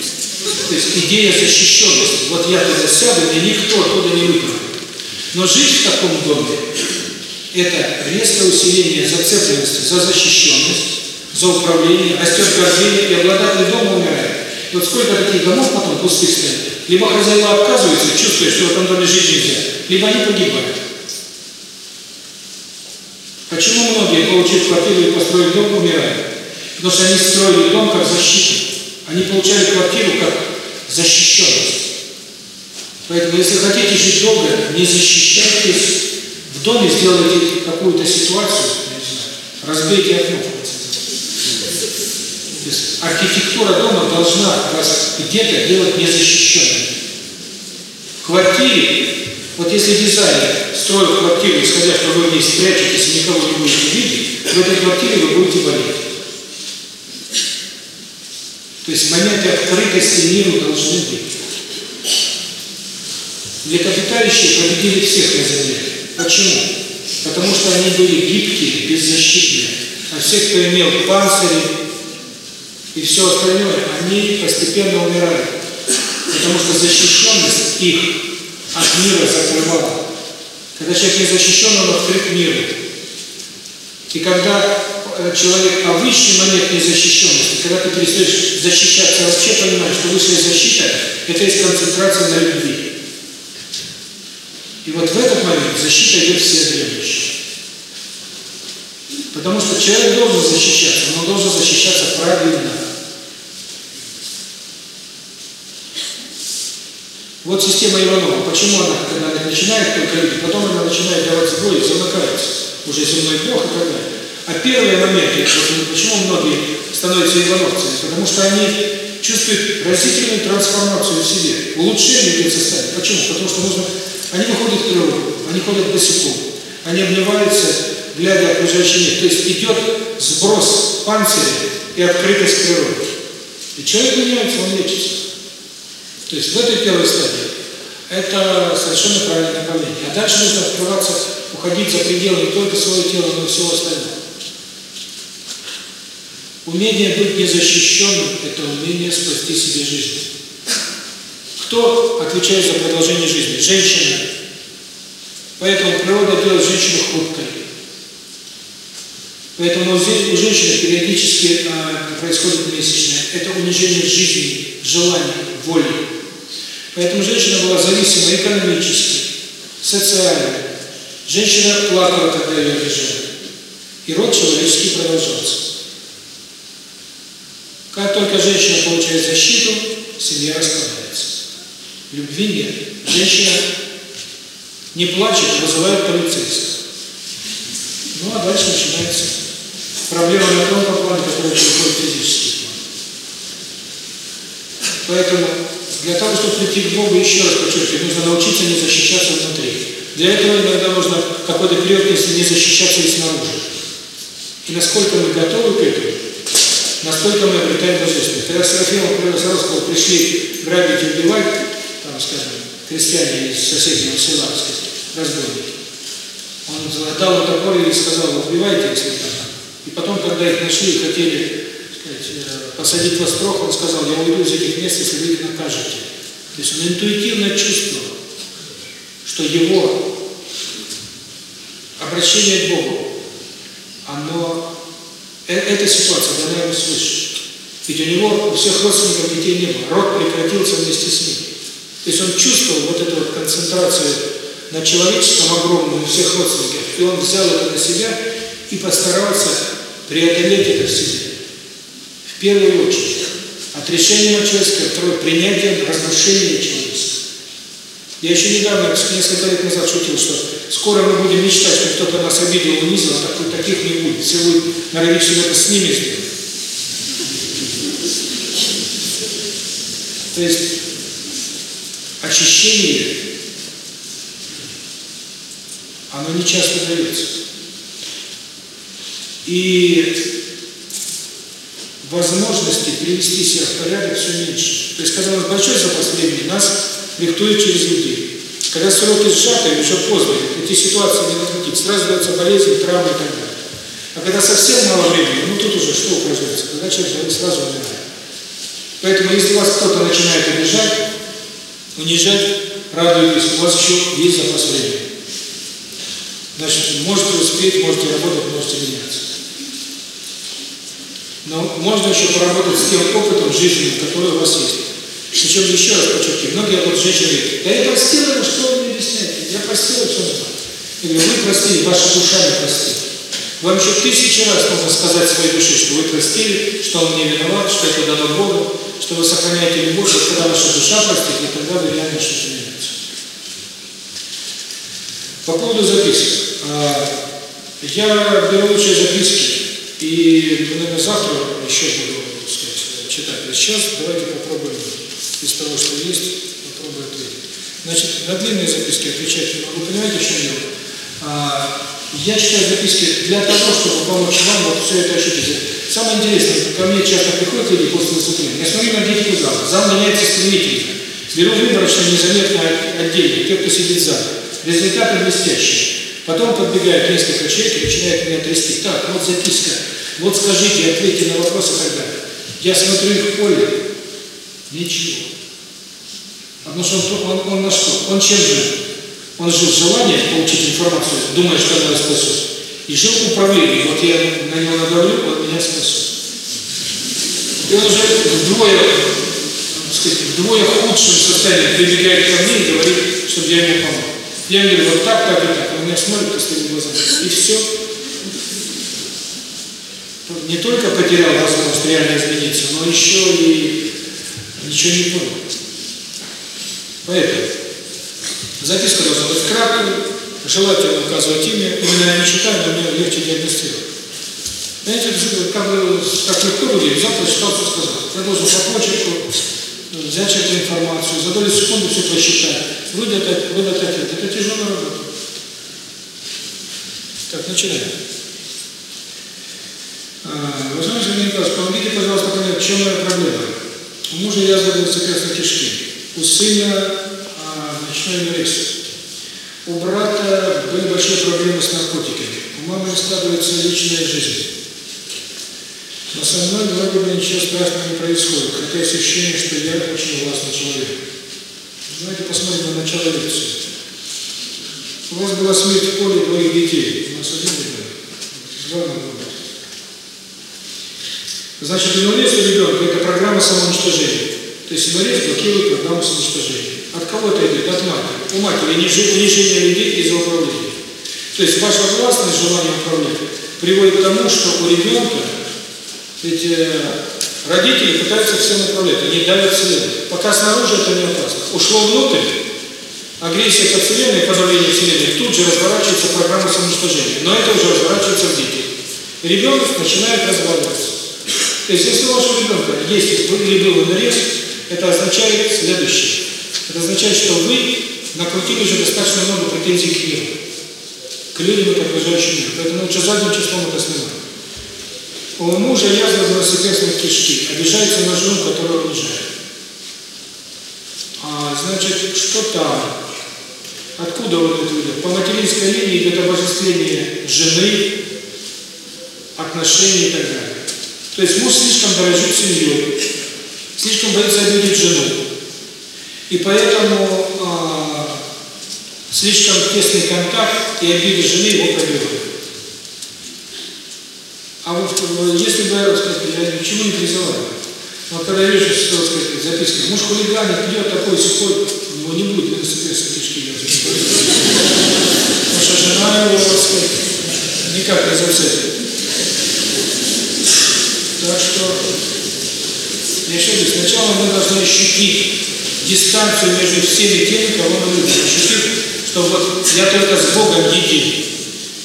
То есть идея защищенности. Вот я туда сяду, и никто оттуда не выпрыгнет. Но жить в таком доме – это резкое усиление зацепленности за защищенность, за управление, растет гордыня, и обладатель дома умирает. Вот сколько таких домов потом пустых стоят. Либо хозяева отказываются, чувствуя, что в этом доме жить нельзя, либо они погибают. Почему многие, получив квартиру и построив дом, умирают? Потому что они строили дом как защиту. Они получали квартиру как защищенность. Поэтому, если хотите жить долго, не защищайтесь. В доме сделайте какую-то ситуацию, не знаю, разбейте окно. Архитектура дома должна вас где-то делать незащищенным. В квартире, вот если дизайнер строит квартиру, исходя, что вы в ней спрячетесь и никого не будете видеть, в этой квартире вы будете болеть. То есть моменты открытости миру должны быть. Млекопитающие победили всех на Земле. Почему? Потому что они были гибкие, беззащитные. А все, кто имел панцири и все остальное, они постепенно умирали. Потому что защищенность их от мира закрывала. Когда человек не защищен, он открыт миру. И когда человек, а высший момент незащищенности, когда ты перестаешь защищаться, вообще понимаешь, что высшая защита – это есть концентрация на любви. И вот в этот момент защита идет всеобъемлющая. Потому что человек должен защищаться, но он должен защищаться правильно. Вот система Иванова. Почему она, когда она начинает только люди, потом она начинает давать сбой, замыкается. Уже земной бог и так далее. А первые моменты, почему многие становятся ивановцами? Потому что они чувствуют разительную трансформацию в себе, улучшение в состояния. Почему? Потому что нужно они выходят в природу, они ходят босиком, они обливаются, глядя окружающий мир. То есть идет сброс панциря и открытость природы. И человек меняется, он лечится. То есть в этой первой стадии это совершенно правильное направление. А дальше нужно открываться, уходить за пределы не только своего тела, но и всего остального. Умение быть незащищенным – это умение спасти себе жизнь. Кто отвечает за продолжение жизни? Женщина. Поэтому природа делает женщину хрупкой. Поэтому у женщины периодически а, происходит месячное. Это унижение жизни, желания, воли. Поэтому женщина была зависима экономически, социально. Женщина плакала, когда ее обижали. И род человеческий продолжался. Как только женщина получает защиту, семья распадается. Любви нет. Женщина не плачет, вызывает полицейского. Ну, а дальше начинается проблема на том плане, который переходит физический план. Поэтому для того, чтобы прийти к Богу, еще раз подчеркиваю, нужно научиться не защищаться внутри. Для этого иногда нужно какой-то период, если не защищаться и снаружи. И насколько мы готовы к этому, настолько мы обретаем божественность. Когда Серафимов Саровского пришли грабить и убивать, там, скажем, крестьяне из соседнего села, так разбойники. Он отдал топор и сказал, убивайте, если это И потом, когда их нашли и хотели сказать, посадить во строк, он сказал, я уйду из этих мест, если вы их накажете. То есть он интуитивно чувствовал, что его обращение к Богу, оно, э, эта ситуация дана ему свыше. Ведь у него у всех родственников детей не было. Род прекратился вместе с ним. То есть он чувствовал вот эту вот концентрацию на человеческом огромном у всех родственников, и он взял это на себя и постарался преодолеть это в себе. В первую очередь. Отрешение от человеческого, второе, принятие разрушения человеческого. Я еще недавно, несколько лет назад шутил, что скоро мы будем мечтать, что кто-то нас обидел, унизил, а такой, таких не будет. Все будет норовить, что это с ними сделать. То есть очищение, оно не часто дается. И возможности привести себя в порядок все меньше. То есть, когда у нас большой запас времени, нас диктует через людей. Когда сроки сжаты, уже поздно, эти ситуации не накрутить. Сразу дается болезнь, травмы и так далее. А когда совсем мало времени, ну тут уже что упражняется? Когда человек сразу умирает. Поэтому, если вас кто-то начинает обижать, унижать, радуйтесь, у вас еще есть запас времени. Значит, можете успеть, можете работать, можете меняться. Но можно еще поработать с тем опытом жизненным, который у вас есть. Причем еще раз подчеркиваю, многие вот женщины говорят, да я простил его, что вы мне объясняете? Я простил, что нужно. Я говорю, вы простили, ваша душа не простила. Вам еще тысячи раз нужно сказать своей душе, что вы простили, что он не виноват, что это дано Богу, что вы сохраняете любовь, и когда ваша душа простит, и тогда вы реально что-то меняете. По поводу записок. Я беру лучшие записки, и, наверное, завтра еще буду сказать, читать. А сейчас давайте попробуем из того, что есть, попробую ответить. Значит, на длинные записки отвечать не могу. Понимаете, чем дело? А, я читаю записки для того, чтобы помочь вам вот все это ощутить. Самое интересное, ко мне часто приходят люди после выступления. Я смотрю на энергетику зала. Зал меняется стремительно. Беру выборочно, незаметно отдельно, те, кто сидит зале. Результаты блестящие. Потом подбегает несколько человек и начинает меня трясти. Так, вот записка. Вот скажите, ответьте на так далее. Я смотрю их поле. Ничего. Потому что он, он, он на что? Он чем жил? Он жил в желании получить информацию, думая, что она спасет. И жил в управлении. Вот я на него надавлю, он меня спасет. И он уже вдвое, сказать, вдвое худшем состоянии прибегает ко мне и говорит, чтобы я ему помог. Я говорю, вот так, так и так. Он меня смотрит, стоит глазами. И все. Не только потерял возможность реально измениться, но еще и ничего не понял. Поэтому записка должна быть краткой, желательно указывать имя. Именно я не читаю, но мне легче диагностировать. Знаете, как бы как легко будет, взял, прочитал, все сказал. Я должен по почерку взять эту информацию, за долю секунды все посчитать, выдать, выдать ответ. Это тяжелая работа. Так, начинаем. Уважаемый Сергей Николаевич, помогите, пожалуйста, понять, в чем моя проблема. У мужа язва двадцатикрестной кишки, у сына а, ночной нарез. У брата были большие проблемы с наркотиками. У мамы не складывается личная жизнь. Но со мной вроде бы ничего страшного не происходит, хотя есть ощущение, что я очень властный человек. Давайте посмотрим на начало лекции. У вас была смерть в поле двоих детей. У нас один ребенок. Два на Значит, инвалидство ребенка – это программа самоуничтожения. То есть инвалид блокирует программу самоуничтожения. От кого это идет? От матери. У матери унижение людей из-за управления. То есть ваша властность, желание управлять приводит к тому, что у ребенка эти родители пытаются всем управлять, они давят Вселенную. Пока снаружи это не опасно. Ушло внутрь, агрессия ко Вселенной, подавление Вселенной, тут же разворачивается программа самоуничтожения. Но это уже разворачивается в детей. Ребенок начинает разваливаться. То есть, если у вашего ребенка есть или был нарез, это означает следующее. Это означает, что вы накрутили уже достаточно много претензий к миру, к людям и к окружающему миру. Поэтому лучше задним числом это снимать. У мужа язва двенадцатикрестной кишки, обижается на жену, которую унижает. А, значит, что там? Откуда вот это идет? По материнской линии идет обожествление жены, отношений и так далее. То есть муж слишком дорожит семьей, слишком боится обидеть жену. И поэтому а, слишком тесный контакт и обиды жены его пробивают. А вот если бы я, сказать, я ничего не призываю, но когда я вижу, что сказать, записка, муж хулиганит, пьет такой сухой, его не будет велосипедской кишки делать. Потому что жена его, сказать, никак не зацепит. Так что, я еще раз, сначала мы должны ощутить дистанцию между всеми теми, кого мы любим. Ощутить, что вот я только с Богом един.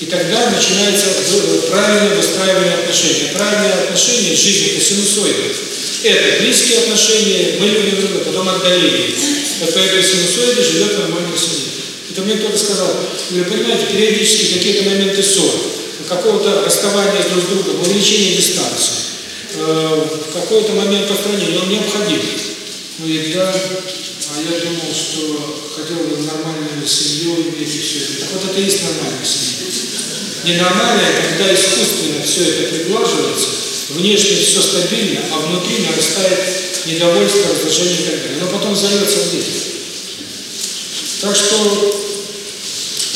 И тогда начинается правильное выстраивание отношений. Правильное отношение в жизни – это синусоида. Это близкие отношения, мы любим друг друга, потом отдаление. Вот по этой синусоиде живет нормальная семья. Это мне кто-то сказал, вы понимаете, периодически какие-то моменты ссоры, какого-то расставания друг с другом, увеличения дистанции, э, какой-то момент постранения, он необходим. Ну и да, а я думал, что хотел бы нормальную семью иметь и все это. Вот это и есть нормальная семья. Ненормальная, когда искусственно все это приглаживается, внешне все стабильно, а внутри нарастает недовольство, раздражение и так далее. Но потом зовется в дети. Так что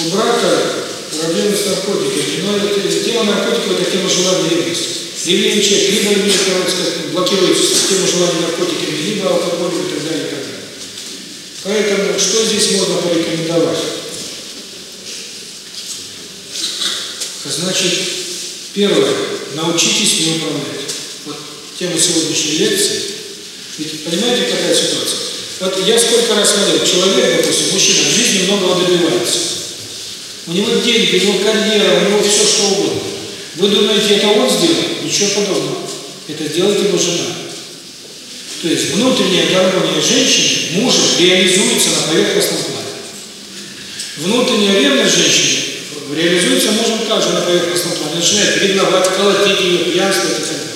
у брака проблемы с наркотиками. Но это, тема наркотиков – это тема желания ревности. Ревнивый человек либо имеет, сказать, блокирует систему желания наркотиками, либо алкоголем и так далее, и так далее. Поэтому что здесь можно порекомендовать? Значит, первое, научитесь не управлять. Вот тема сегодняшней лекции. Ведь понимаете, какая ситуация? Вот я сколько раз говорил, человек, допустим, мужчина в жизни многого добивается. У него деньги, у него карьера, у него все что угодно. Вы думаете, это он сделал? Ничего подобного. Это сделает его жена. То есть внутренняя гармония женщины, мужа, реализуется на поверхностном плане. Внутренняя ревность женщины реализуется мужем также на поверхностном плане. Начинает ревновать, колотить ее, пьянствовать и так далее.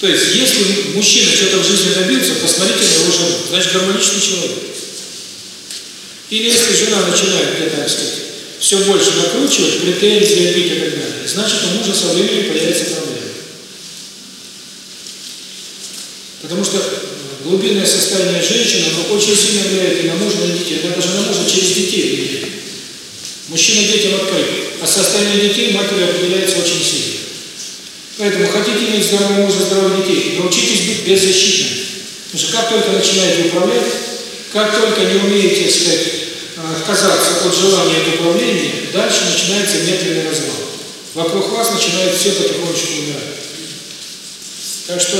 То есть, если мужчина что-то в жизни добился, посмотрите на его жену. Значит, гармоничный человек. Или если жена начинает, где так сказать, все больше накручивать, претензии, обид и так далее, значит, у мужа со временем появится проблема. Потому что глубинное состояние женщины, оно очень сильно влияет и на мужа, и на детей. Она даже на мужа через детей влияет. Мужчина детям открыт, а состояние детей матери определяется очень сильно. Поэтому хотите иметь здорового мужа, здоровых детей, научитесь быть беззащитными. Потому что как только начинаете управлять, как только не умеете, сказать, отказаться от желания от управления, дальше начинается медленный развал. Вокруг вас начинают все потихонечку умирать. Так что,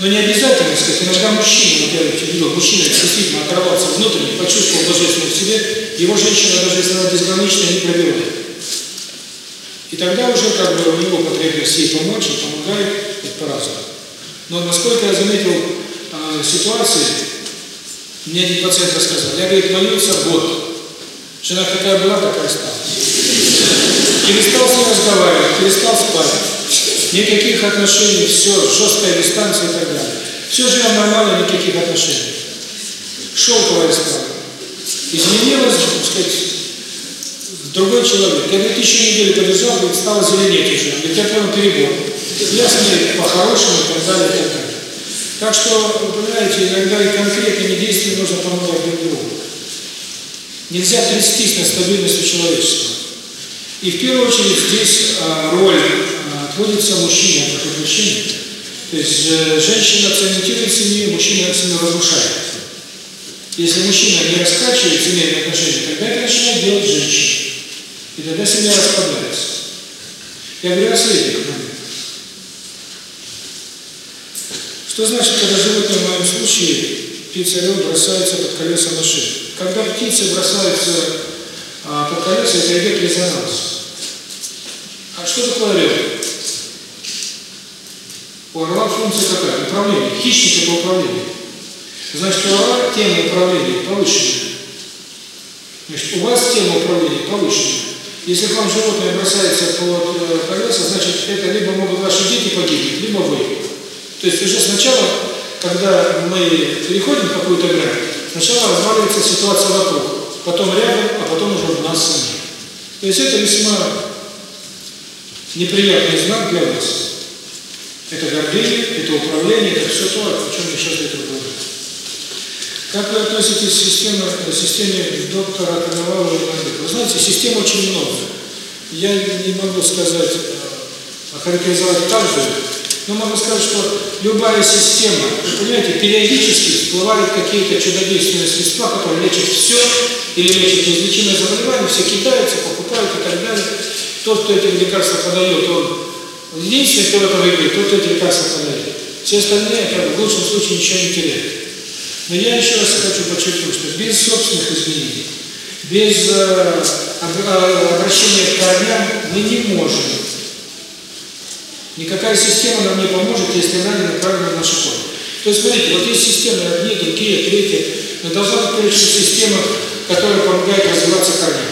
ну не обязательно, сказать, иногда мужчина, видел, мужчина действительно оторвался внутренне, почувствовал божественное в себе, его женщина, даже если она безграничная, не пробивает. И тогда уже как бы у него потребность ей помочь, и помогает, это по-разному. Но насколько я заметил э, ситуации, мне один пациент рассказал, я, говорит, молился год. Жена какая была, такая стала. Перестал с ней разговаривать, перестал спать. Никаких отношений, все, жесткая дистанция и так далее. Все живем нормально, никаких отношений. Шелковая стала. Изменилась, так сказать, другой человек. Я говорит, еще неделю подержал, говорит, стала зеленеть уже. Говорит, я прямо перебор. Я с ней по-хорошему и так далее, и так далее. Так что, вы понимаете, иногда и конкретными действиями нужно помогать друг другу. Нельзя трястись на стабильностью человечества. И в первую очередь здесь а, роль а, отводится мужчине, а прошу прощения. То есть э, женщина цементирует семью, мужчина семью разрушает. Если мужчина не раскачивает семейные отношения, тогда это начинает делать женщина. И тогда семья распадается. Я говорю о следующих моментах. Что значит, когда животное в моем случае, птица орел бросается под колеса машины? Когда птицы бросаются а, под колеса, это идет резонанс. А что такое орел? У орла функция какая? Управление. Хищник – это управление. Значит, у орла тема управления повышенная. Значит, у вас тема управления повышенная. Если к вам животное бросается под э, колеса, значит, это либо могут ваши дети погибнуть, либо вы. То есть уже сначала, когда мы переходим какую-то грань, сначала разваливается ситуация вокруг, потом рядом, а потом уже в нас самих. То есть это весьма неприятный знак для вас. Это гордыня, это управление, это все то, о чем я сейчас это говорю. Как вы относитесь к системе, к системе доктора Коновалова и Мандыка? Вы знаете, систем очень много. Я не могу сказать, охарактеризовать каждую, но могу сказать, что любая система, вы понимаете, периодически всплывают какие-то чудодейственные средства, которые лечат все, или лечат неизлечимые заболевания, все китайцы покупают и так далее. Тот, кто эти лекарства подает, он единственный, кто в этом выиграет, тот, кто эти лекарства подает. Все остальные, как в лучшем случае, ничего не теряют. Но я еще раз хочу подчеркнуть, что без собственных изменений, без э, обращения к корням мы не можем. Никакая система нам не поможет, если она не направлена в нашу пользу. То есть, смотрите, вот есть системы одни, другие, третьи. Но должна быть, прежде система которая помогает развиваться корням.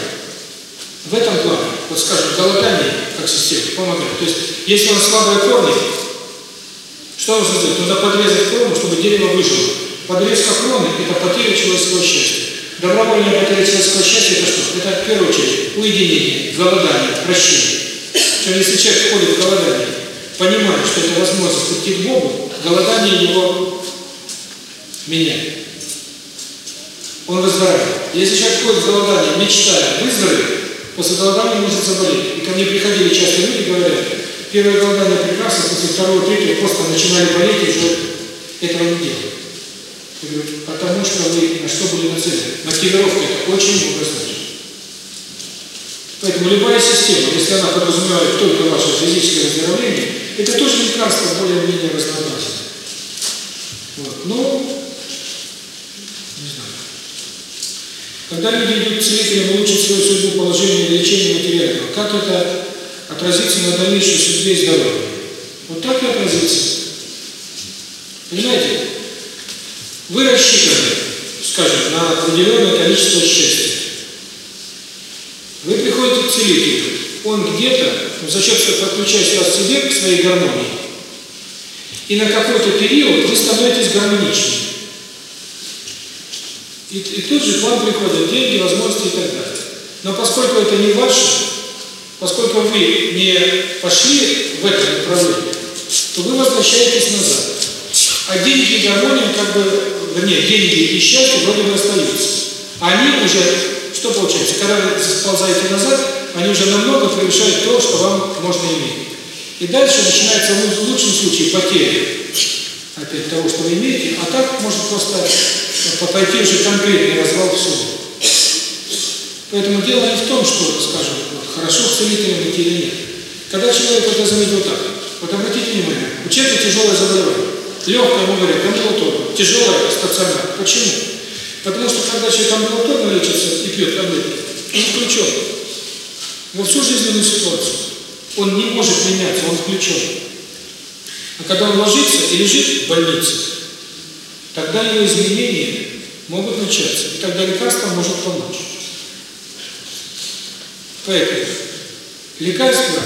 В этом плане, вот скажем, голодание как система помогает. То есть, если у нас слабые корни, что нужно сделать? Нужно подрезать крону, чтобы дерево выжило. Подрезка кроны – это потеря человеческого счастья. Добровольная потеря человеческого счастья – это что? Это, в первую очередь, уединение, голодание, прощение. Причем, если человек входит в голодание, понимает, что это возможность прийти к Богу, голодание его меняет. Он выздоравливает. Если человек входит в голодание, мечтая выздороветь, после голодания может заболеть. И ко мне приходили часто люди, говорят, первое голодание прекрасно, после второго, третьего просто начинали болеть и уже этого не делали. Я говорю, потому что вы на что были нацелены? Мотивировка это очень многозначно. Поэтому любая система, если она подразумевает только ваше физическое выздоровление, это тоже лекарство более-менее разнообразное. Вот. Но, не знаю. Когда люди идут к целителям улучшить свою судьбу, положение лечения материального, как это отразится на дальнейшей судьбе и здоровье? Вот так и отразится. Понимаете? Вы рассчитаны, скажем, на определенное количество счастья. Вы приходите к целителю, он где-то, за счет подключает вас себе к своей гармонии, и на какой-то период вы становитесь гармоничнее. И, и тут же к вам приходят деньги, возможности и так далее. Но поскольку это не ваше, поскольку вы не пошли в это направление, то вы возвращаетесь назад. А деньги и гармония, как бы, вернее, деньги и счастье вроде бы остаются. Они уже, что получается, когда вы сползаете назад, они уже намного превышают то, что вам можно иметь. И дальше начинается в лучшем случае потеря опять того, что вы имеете, а так может просто пойти уже конкретный развал всего. Поэтому дело не в том, что, скажем, хорошо к целителям идти или нет. Когда человек это заметил так, вот обратите внимание, у человека тяжелое заболевание, легкое, ему говорят, амбулаторно, тяжелое, стационар. Почему? Потому что когда человек амбулаторно лечится и пьет таблетки, он включен во всю жизненную ситуацию. Он не может меняться, он включен. А когда он ложится и лежит в больнице, тогда его изменения могут начаться, и тогда лекарство может помочь. Поэтому лекарства,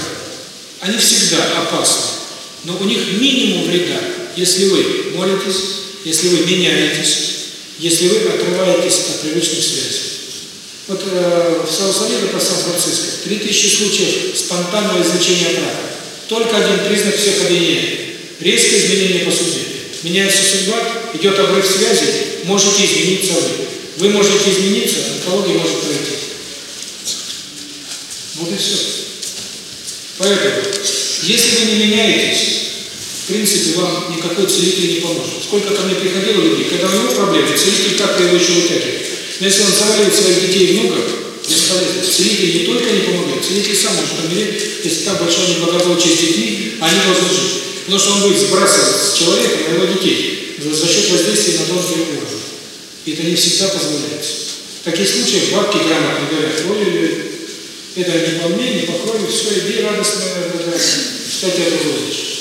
они всегда опасны, но у них минимум вреда, если вы молитесь, если вы меняетесь, если вы отрываетесь от привычных связей. Вот э, в Саусалиде по Сан-Франциско 3000 случаев спонтанного излечения рака. Только один признак всех объединяет. Резкое изменение по судьбе. Меняется судьба, идет обрыв связи, можете измениться вы. Вы можете измениться, онкология может пройти. Вот и все. Поэтому, если вы не меняетесь, в принципе, вам никакой целитель не поможет. Сколько ко мне приходило людей, когда у него проблемы, целитель как-то его еще вытягивает. Но если он заваливает своих детей внуков, бесполезно. Целитель не только не помогает, целитель сам может умереть, если там большое неблагополучие детьми, они должны жить. Потому что он будет сбрасывать с человека на его детей за счет воздействия на тонкие органы. И это не всегда позволяется. В таких случаях бабки грамотно говорят, ой, это не по мне, не по крови, все, иди радостно, что тебя выводишь.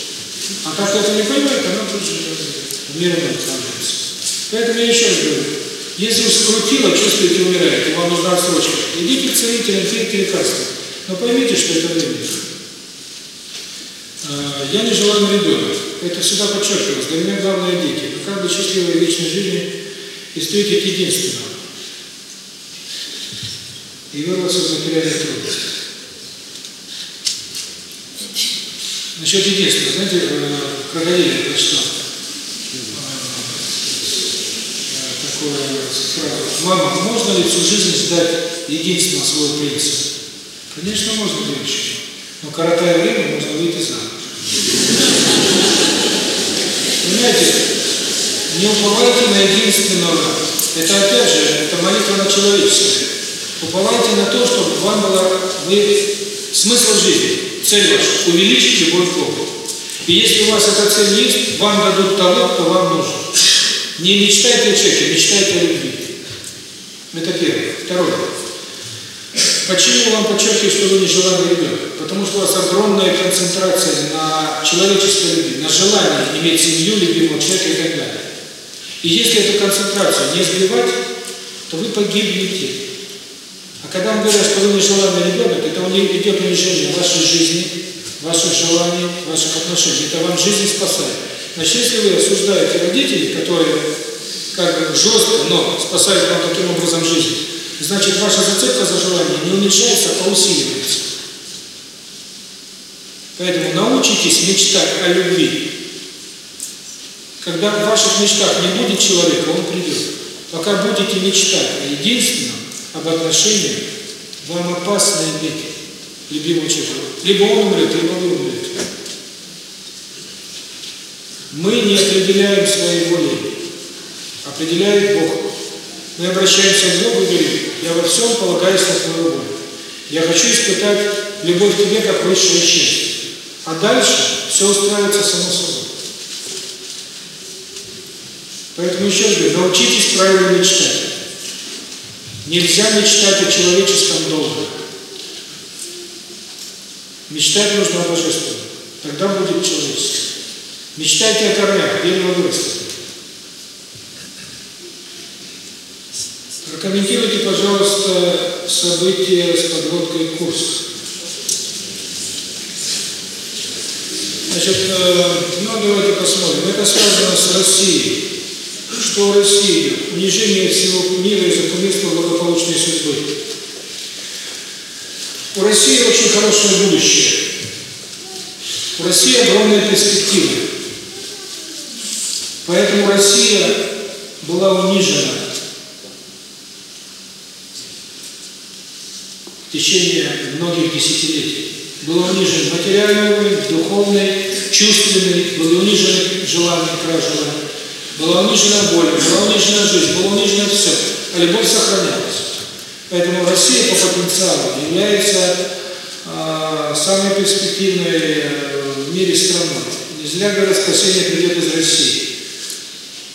А как это не понимает, она тут же останавливается. Поэтому я еще раз говорю, если уж скрутило, чувствуете, умираете, вам нужна отсрочка, идите к целителям, пейте лекарства. Но поймите, что это временно. Я не желанный ребенок. Это всегда подчеркивалось. Для меня главное дети. Но как бы счастливой вечной жизни и встретить единственного. И вырваться из материальной трудности. Насчет единства. Знаете, крокодиле прочитал. Такое фразу. Мама, можно ли всю жизнь ждать единственного своего принца? Конечно, можно, девочки. Но коротая время, можно выйти замуж. Понимаете, не уповайте на единственного. Это опять же, это молитва на человеческое. Уповайте на то, чтобы вам была вы смысл жизни, цель ваша, увеличить любовь к Богу. И если у вас эта цель есть, вам дадут того, кто вам нужен. Не мечтайте о человеке, мечтайте о любви. Это первое. Второе. Почему вам подчеркиваю, что вы не желанный ребенок? Потому что у вас огромная концентрация на человеческой любви, на желании иметь семью, любимого человека и так далее. И если эту концентрацию не сбивать, то вы погибнете. Когда мы говорим, что вы нежеланный ребенок, это он идет унижение вашей жизни, ваших желаний, ваших отношений. Это вам жизнь спасает. Значит, если вы осуждаете родителей, которые как бы жестко, но спасают вам таким образом жизнь, значит, ваша зацепка за желание не уменьшается, а усиливается. Поэтому научитесь мечтать о любви. Когда в ваших мечтах не будет человека, он придет. Пока будете мечтать о единственном, об отношениях, вам опасно иметь любимого человека. Либо он умрет, либо вы умрете. Мы не определяем своей воли, определяет Бог. Мы обращаемся к Богу и говорим, я во всем полагаюсь на Твою волю. Я хочу испытать любовь к Тебе как высшее счастье. А дальше все устраивается само собой. Поэтому еще раз говорю, научитесь правильно мечтать. Нельзя мечтать о человеческом долге. Мечтать нужно о божественном. Тогда будет человечество. Мечтайте о корнях, дерево вырастет. Прокомментируйте, пожалуйста, события с подводкой Курск. Значит, ну давайте посмотрим. Это связано с Россией. Что в России? Унижение всего мира из-за кумирства благополучной судьбы. У России очень хорошее будущее. У России огромные перспективы. Поэтому Россия была унижена в течение многих десятилетий. Была унижен материальный уровень, духовный, чувственный, были унижены желания, край желания. Была унижена боль, была унижена жизнь, было унижено все, а любовь сохранялась. Поэтому Россия по потенциалу является э, самой перспективной в мире страной. Не зря говорят, спасение придет из России.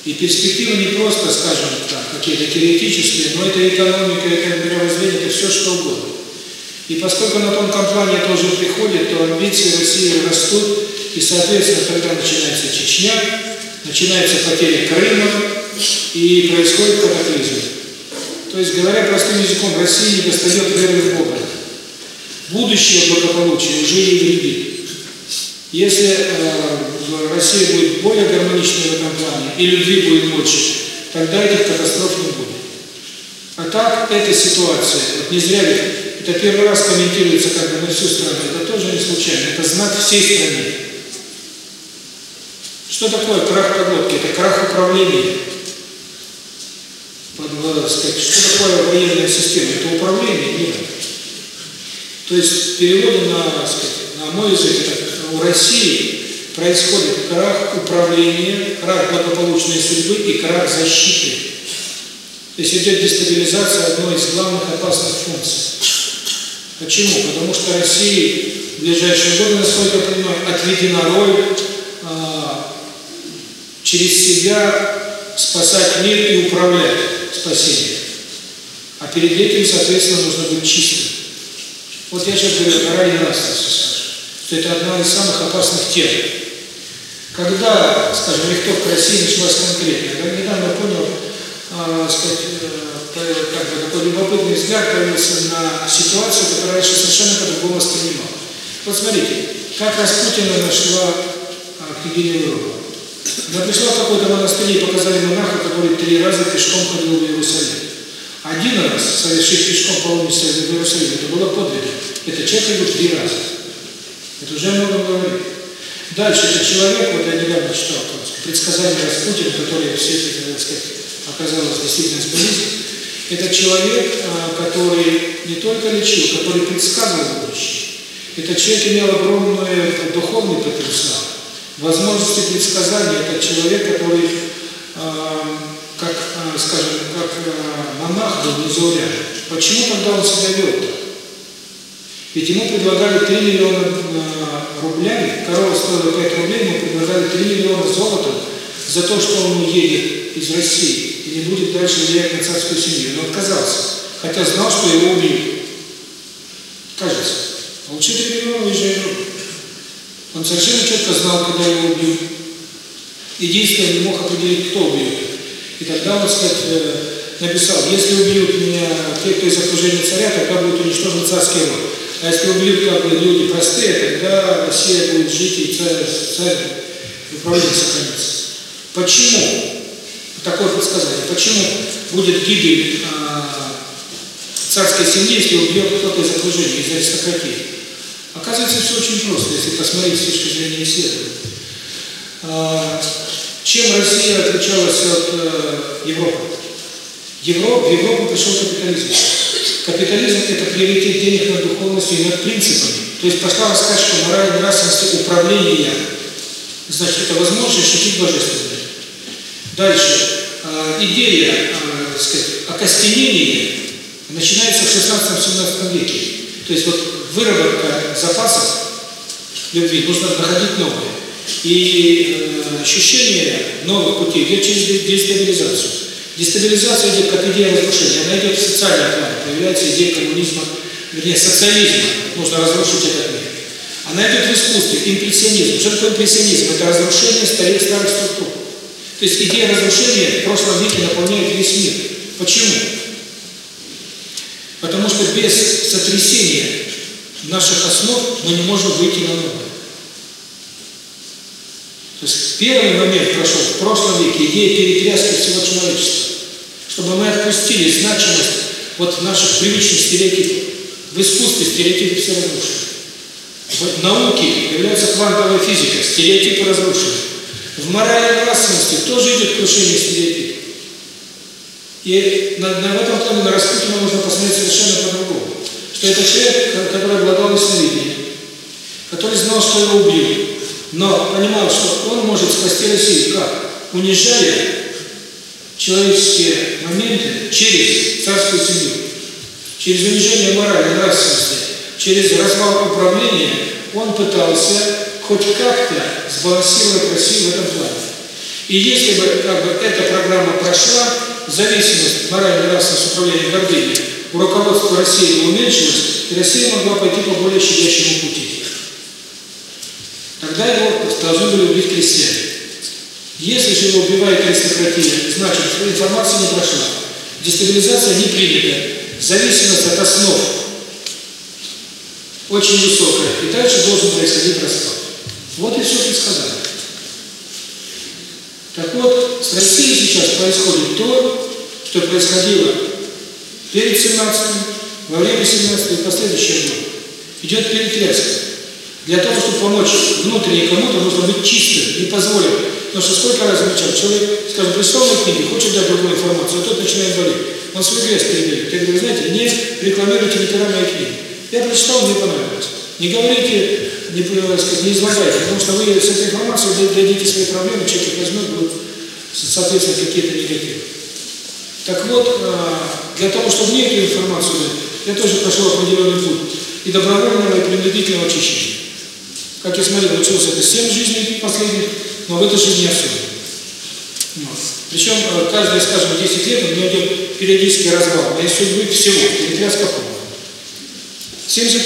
И перспективы не просто, скажем так, какие-то теоретические, но это экономика, это мировоззрение, это все что угодно. И поскольку на тонком плане тоже приходит, то амбиции России растут, и, соответственно, когда начинается Чечня, начинается потеря Крыма, и происходит катаклизм. То есть, говоря простым языком, России не достает веры в Бога. Будущее благополучие уже ей вредит. Если э, Россия будет более гармоничной в этом плане, и любви будет больше, тогда этих катастроф не будет. А так, эта ситуация, вот не зря ведь, это первый раз комментируется как бы на всю страну, это тоже не случайно, это знак всей страны. Что такое крах подводки? Это крах управления. Под, сказать, что такое военная система? Это управление миром. То есть в переводе на, сказать, на мой язык, это у России происходит крах управления, крах благополучной судьбы и крах защиты. То есть идет дестабилизация одной из главных опасных функций. Почему? Потому что России в ближайшие годы, насколько я понимаю, отведена роль а, через себя спасать мир и управлять спасением. А перед этим, соответственно, нужно быть чистым. Вот я сейчас говорю о рае скажу, что это одна из самых опасных тем. Когда, скажем, легковка России началась конкретно, я недавно понял, э, сказать, как бы такой любопытный взгляд появился на ситуацию, которую раньше совершенно по-другому воспринимал. Вот смотрите, как Распутина нашла э, княгиня Европа. Она пришла в какой-то монастырь и показали монаха, который три раза пешком ходил в Иерусалим. Один раз совершить пешком паломничество в Иерусалим, это было подвигом. Это человек его три раза. Это уже много говорит. Дальше это человек, вот я недавно читал, предсказание Распутина, которое все это, так сказать, оказалось действительно сбылись. Это человек, который не только лечил, который предсказывал будущее. Этот человек имел огромный духовный потенциал. Возможности предсказания – это человек, который, как, скажем, как монах был незауряден. Почему тогда он себя вел? Ведь ему предлагали 3 миллиона рублями, корова стоила 5 рублей, ему предлагали 3 миллиона золота за то, что он уедет из России и не будет дальше влиять на царскую семью. Но отказался, хотя знал, что его убьют. Кажется. Получи 3 миллиона, уезжай в Европу. Он совершенно четко знал, когда его убьют. Единственное, не мог определить, кто убьет. И тогда, вот сказать, написал, если убьют меня те, кто из окружения царя, тогда будет уничтожен царский род. А если убьют как бы люди простые, тогда Россия будет жить и царь, царь управление сохранится. Почему? Такое предсказание. Почему будет гибель а, царской семьи, если убьет кто-то из окружения, из аристократии? Оказывается, все очень просто, если посмотреть с точки зрения исследования. А, чем Россия отличалась от э, Европы? Европа, в Европу пришел капитализм. Капитализм – это приоритет денег над духовностью и над принципами. То есть пошла раскачка моральной нравственности управления. Значит, это возможность ощутить божественное. Дальше. Э, идея, э, сказать, окостенения начинается в 16-17 веке. То есть вот выработка запасов любви нужно находить новые. И э, ощущение новых путей идет через дестабилизацию. Дестабилизация идет как идея разрушения, она идет в социальном плане, появляется идея коммунизма, вернее, социализма, нужно разрушить этот мир. Она идет в искусстве, импрессионизм. Что такое импрессионизм? Это разрушение старых, старых структур. То есть идея разрушения в прошлом веке наполняет весь мир. Почему? Потому что без сотрясения наших основ мы не можем выйти на новое. То есть первый момент прошел в прошлом веке, идея перетряски всего человечества. Чтобы мы отпустили значимость вот наших привычных стереотипов. В искусстве стереотипы все разрушены. В науке является квантовая физика, стереотипы разрушены. В моральной нравственности тоже идет крушение стереотипов. И на, на этом плане на Распутина нужно посмотреть совершенно по-другому. Что это человек, который обладал ясновидением, который знал, что его убили, но понимал, что он может спасти Россию как? Унижая человеческие моменты через царскую семью, через унижение морали, нравственности, через развал управления, он пытался хоть как-то сбалансировать Россию в этом плане. И если бы, как бы эта программа прошла, зависимость моральной нравственности управления гордыней у руководства России уменьшилась, и Россия могла пойти по более щадящему пути. Тогда его должны были убить крестьяне. Если же его убивает аристократия, значит, информация не прошла, дестабилизация не принята, зависимость от основ очень высокая, и дальше должен происходить распад. Вот и все предсказание. Так вот, с Россией сейчас происходит то, что происходило перед 17-м, во время 17 и последующие годы. Идет перетряска. Для того, чтобы помочь внутренне кому-то, нужно быть чистым, не позволить. Потому что сколько раз замечал, человек, скажем, пришел на книги, хочет дать другую информацию, а тот начинает болеть. Он свой грязь переберет. Я говорю, знаете, не рекламируйте мои книги. Я прочитал, мне понравилось. Не говорите, не, сказать, не излагайте, потому что вы с этой информацией дадите свои проблемы, человек их возьмет, будут, соответственно, какие-то негативы. Так вот, для того, чтобы мне эту информацию дать, я тоже прошел определенный путь и добровольного, и принудительного очищения. Как я смотрел, учился это 7 жизней последних, но в этой жизни особенно. Вот. Причем каждые, скажем, 10 лет у меня идет периодический развал моей судьбы всего, перетряска полная. 71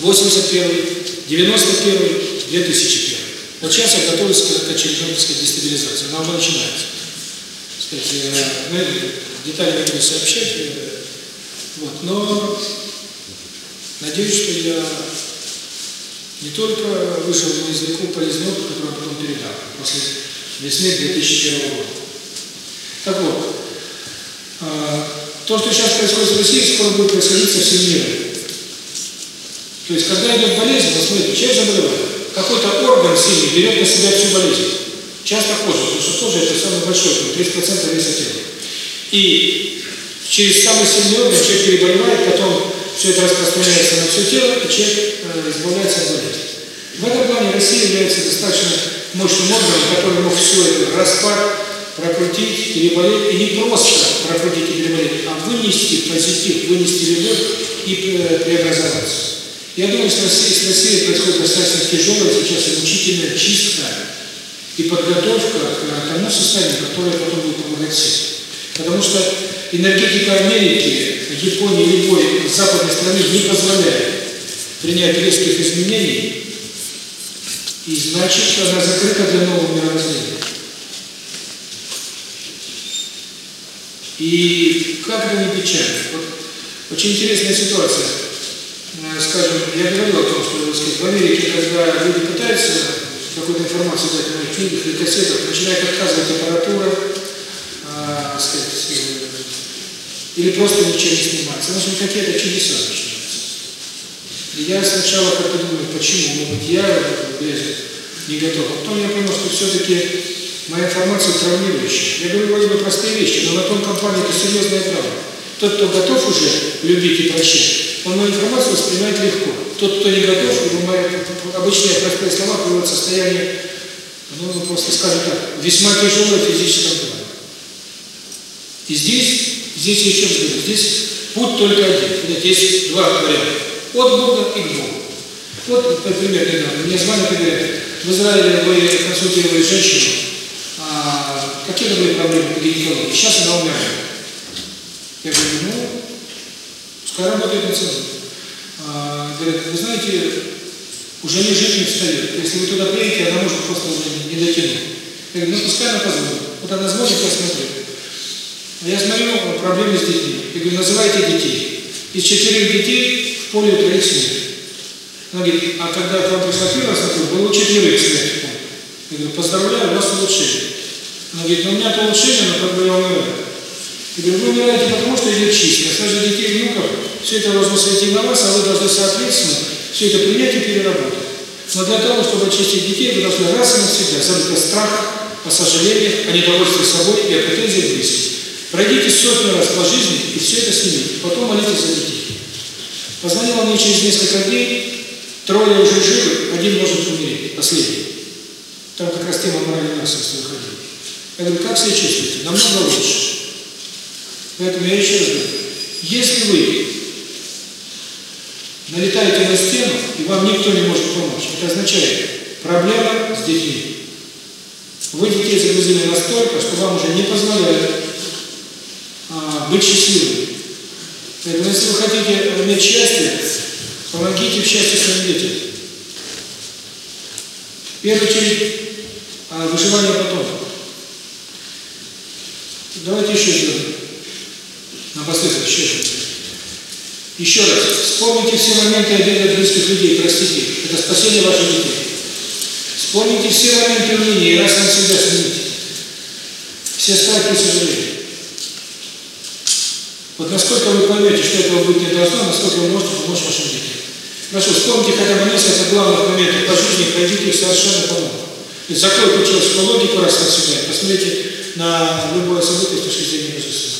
81 91 2001 Вот сейчас я готовлюсь к очередной так дестабилизации. Она уже начинается. Сказать, мы детали не буду сообщать. Вот. Но надеюсь, что я не только вышел на языку полезный опыт, который потом передал после весны 2001 года. Так вот, то, что сейчас происходит в России, скоро будет происходить со всем миром. То есть, когда идет болезнь, вы смотрите, человек заболевает, какой-то орган сильный берет на себя всю болезнь. Часто кожа, потому что кожа это самый большой, 30% веса тела. И через самый сильный орган человек переболевает, потом все это распространяется на все тело, и человек э, избавляется от болезни. В этом плане Россия является достаточно мощным органом, который мог все это распад, прокрутить, переболеть, и не просто прокрутить и переболеть, а вынести позитив, вынести любовь и э, преобразоваться. Я думаю, что с Россией происходит достаточно тяжелая сейчас и мучительная чистка и подготовка к тому состоянию, которое потом будет помогать всем. Потому что энергетика Америки, Японии, любой западной страны не позволяет принять резких изменений, и значит, что она закрыта для нового мировоззрения. И как это не печально? Вот очень интересная ситуация. Скажем, я говорил о том, что сказать, в Америке, когда люди пытаются какую-то информацию дать моих книгах или кассетах, начинает отказывать аппаратура, э, сказать, э, или просто ничего не снимается. Потому что какие-то чудеса начинаются. И я сначала как-то думаю, почему, может быть, я без не готов. А потом я понял, что все-таки моя информация травмирующая. Я говорю вроде бы простые вещи, но на том компании это серьезная травма. Тот, кто готов уже любить и прощать, он мою информацию воспринимает легко. Тот, кто не готов, его мои обычные простые слова приводят в состояние, ну, просто скажем так, весьма тяжелое физическое плане. И здесь, здесь еще раз говорю, здесь путь только один. Есть два варианта. От Бога и к Богу. Вот, например, недавно мне звонят говорят, в Израиле вы консультировали женщину, а, какие были проблемы по гинекологии, сейчас она умирает. Я говорю, ну, пускай работает. А, говорят, вы знаете, уже не не встает. Если вы туда приедете, она может просто уже не дотянуть. Я говорю, ну пускай она позвонит. Вот она звонит, я смотрю. А я смотрю проблемы с детьми. Я говорю, называйте детей. Из четырех детей в поле троих смерть. Она говорит, а когда к вам пришла первая смотрю, было четверых смерть. Я говорю, поздравляю, у вас улучшение. Она говорит, ну у меня-то улучшение, но как бы я умираю. Говорю, вы умираете потому, что идет чистка. Скажем, детей внуков, все это должно сойти на вас, а вы должны соответственно все это принять и переработать. Но для того, чтобы очистить детей, вы должны раз и навсегда забыть о страхах, о сожалениях, о недовольстве собой и о претензиях близких. Пройдите сотню раз по жизни и все это снимите. Потом молитесь за детей. Позвонила мне через несколько дней, трое уже живы, один может умереть, последний. Там как раз тема морали нравственности выходила. Я говорю, как себя чувствуете? Намного лучше. Поэтому я еще раз говорю, если вы налетаете на стену, и вам никто не может помочь, это означает проблема с детьми. Вы детей загрузили настолько, что вам уже не позволяют а, быть счастливыми. Поэтому если вы хотите иметь счастье, помогите в счастье своим детям. В первую очередь, а, выживание потомков. Давайте еще сделаем. Напоследок еще что Еще раз, вспомните все моменты обиды близких людей, простите. Это спасение ваших детей. Вспомните все моменты уныния и раз и навсегда снимите. Все страхи и сожаления. Вот насколько вы поймете, что этого быть не должно, насколько вы можете помочь вашим детям. Хорошо, вспомните хотя бы несколько главных моментов по жизни, пройдите их совершенно по-новому. Закройте человеческую логику раз и навсегда. Посмотрите на любое событие с точки зрения божества.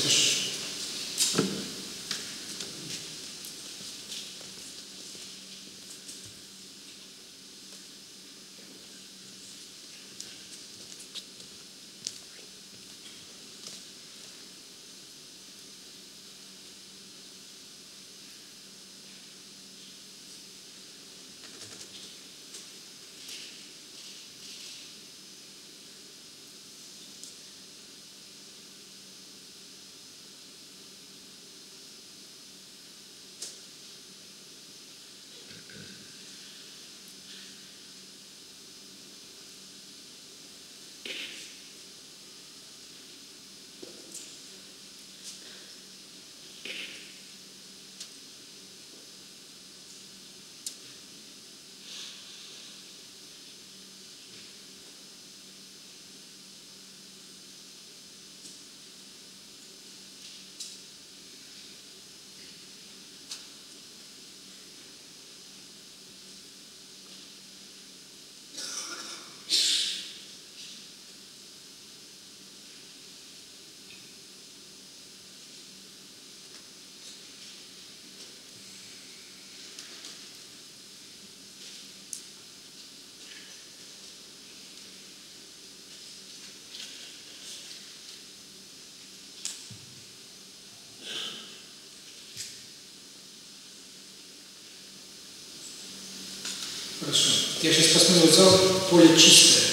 Я сейчас посмотрю зал, поле чистое.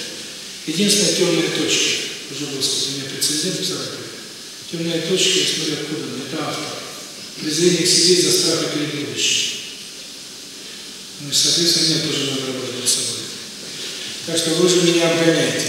Единственная темная точка, уже был у меня прецедент в Саратове. Темная точка, я смотрю, откуда она, это автор. Презрение к себе из-за страха перед будущим. Ну и, соответственно, мне тоже надо работать над собой. Так что вы же меня обгоняете.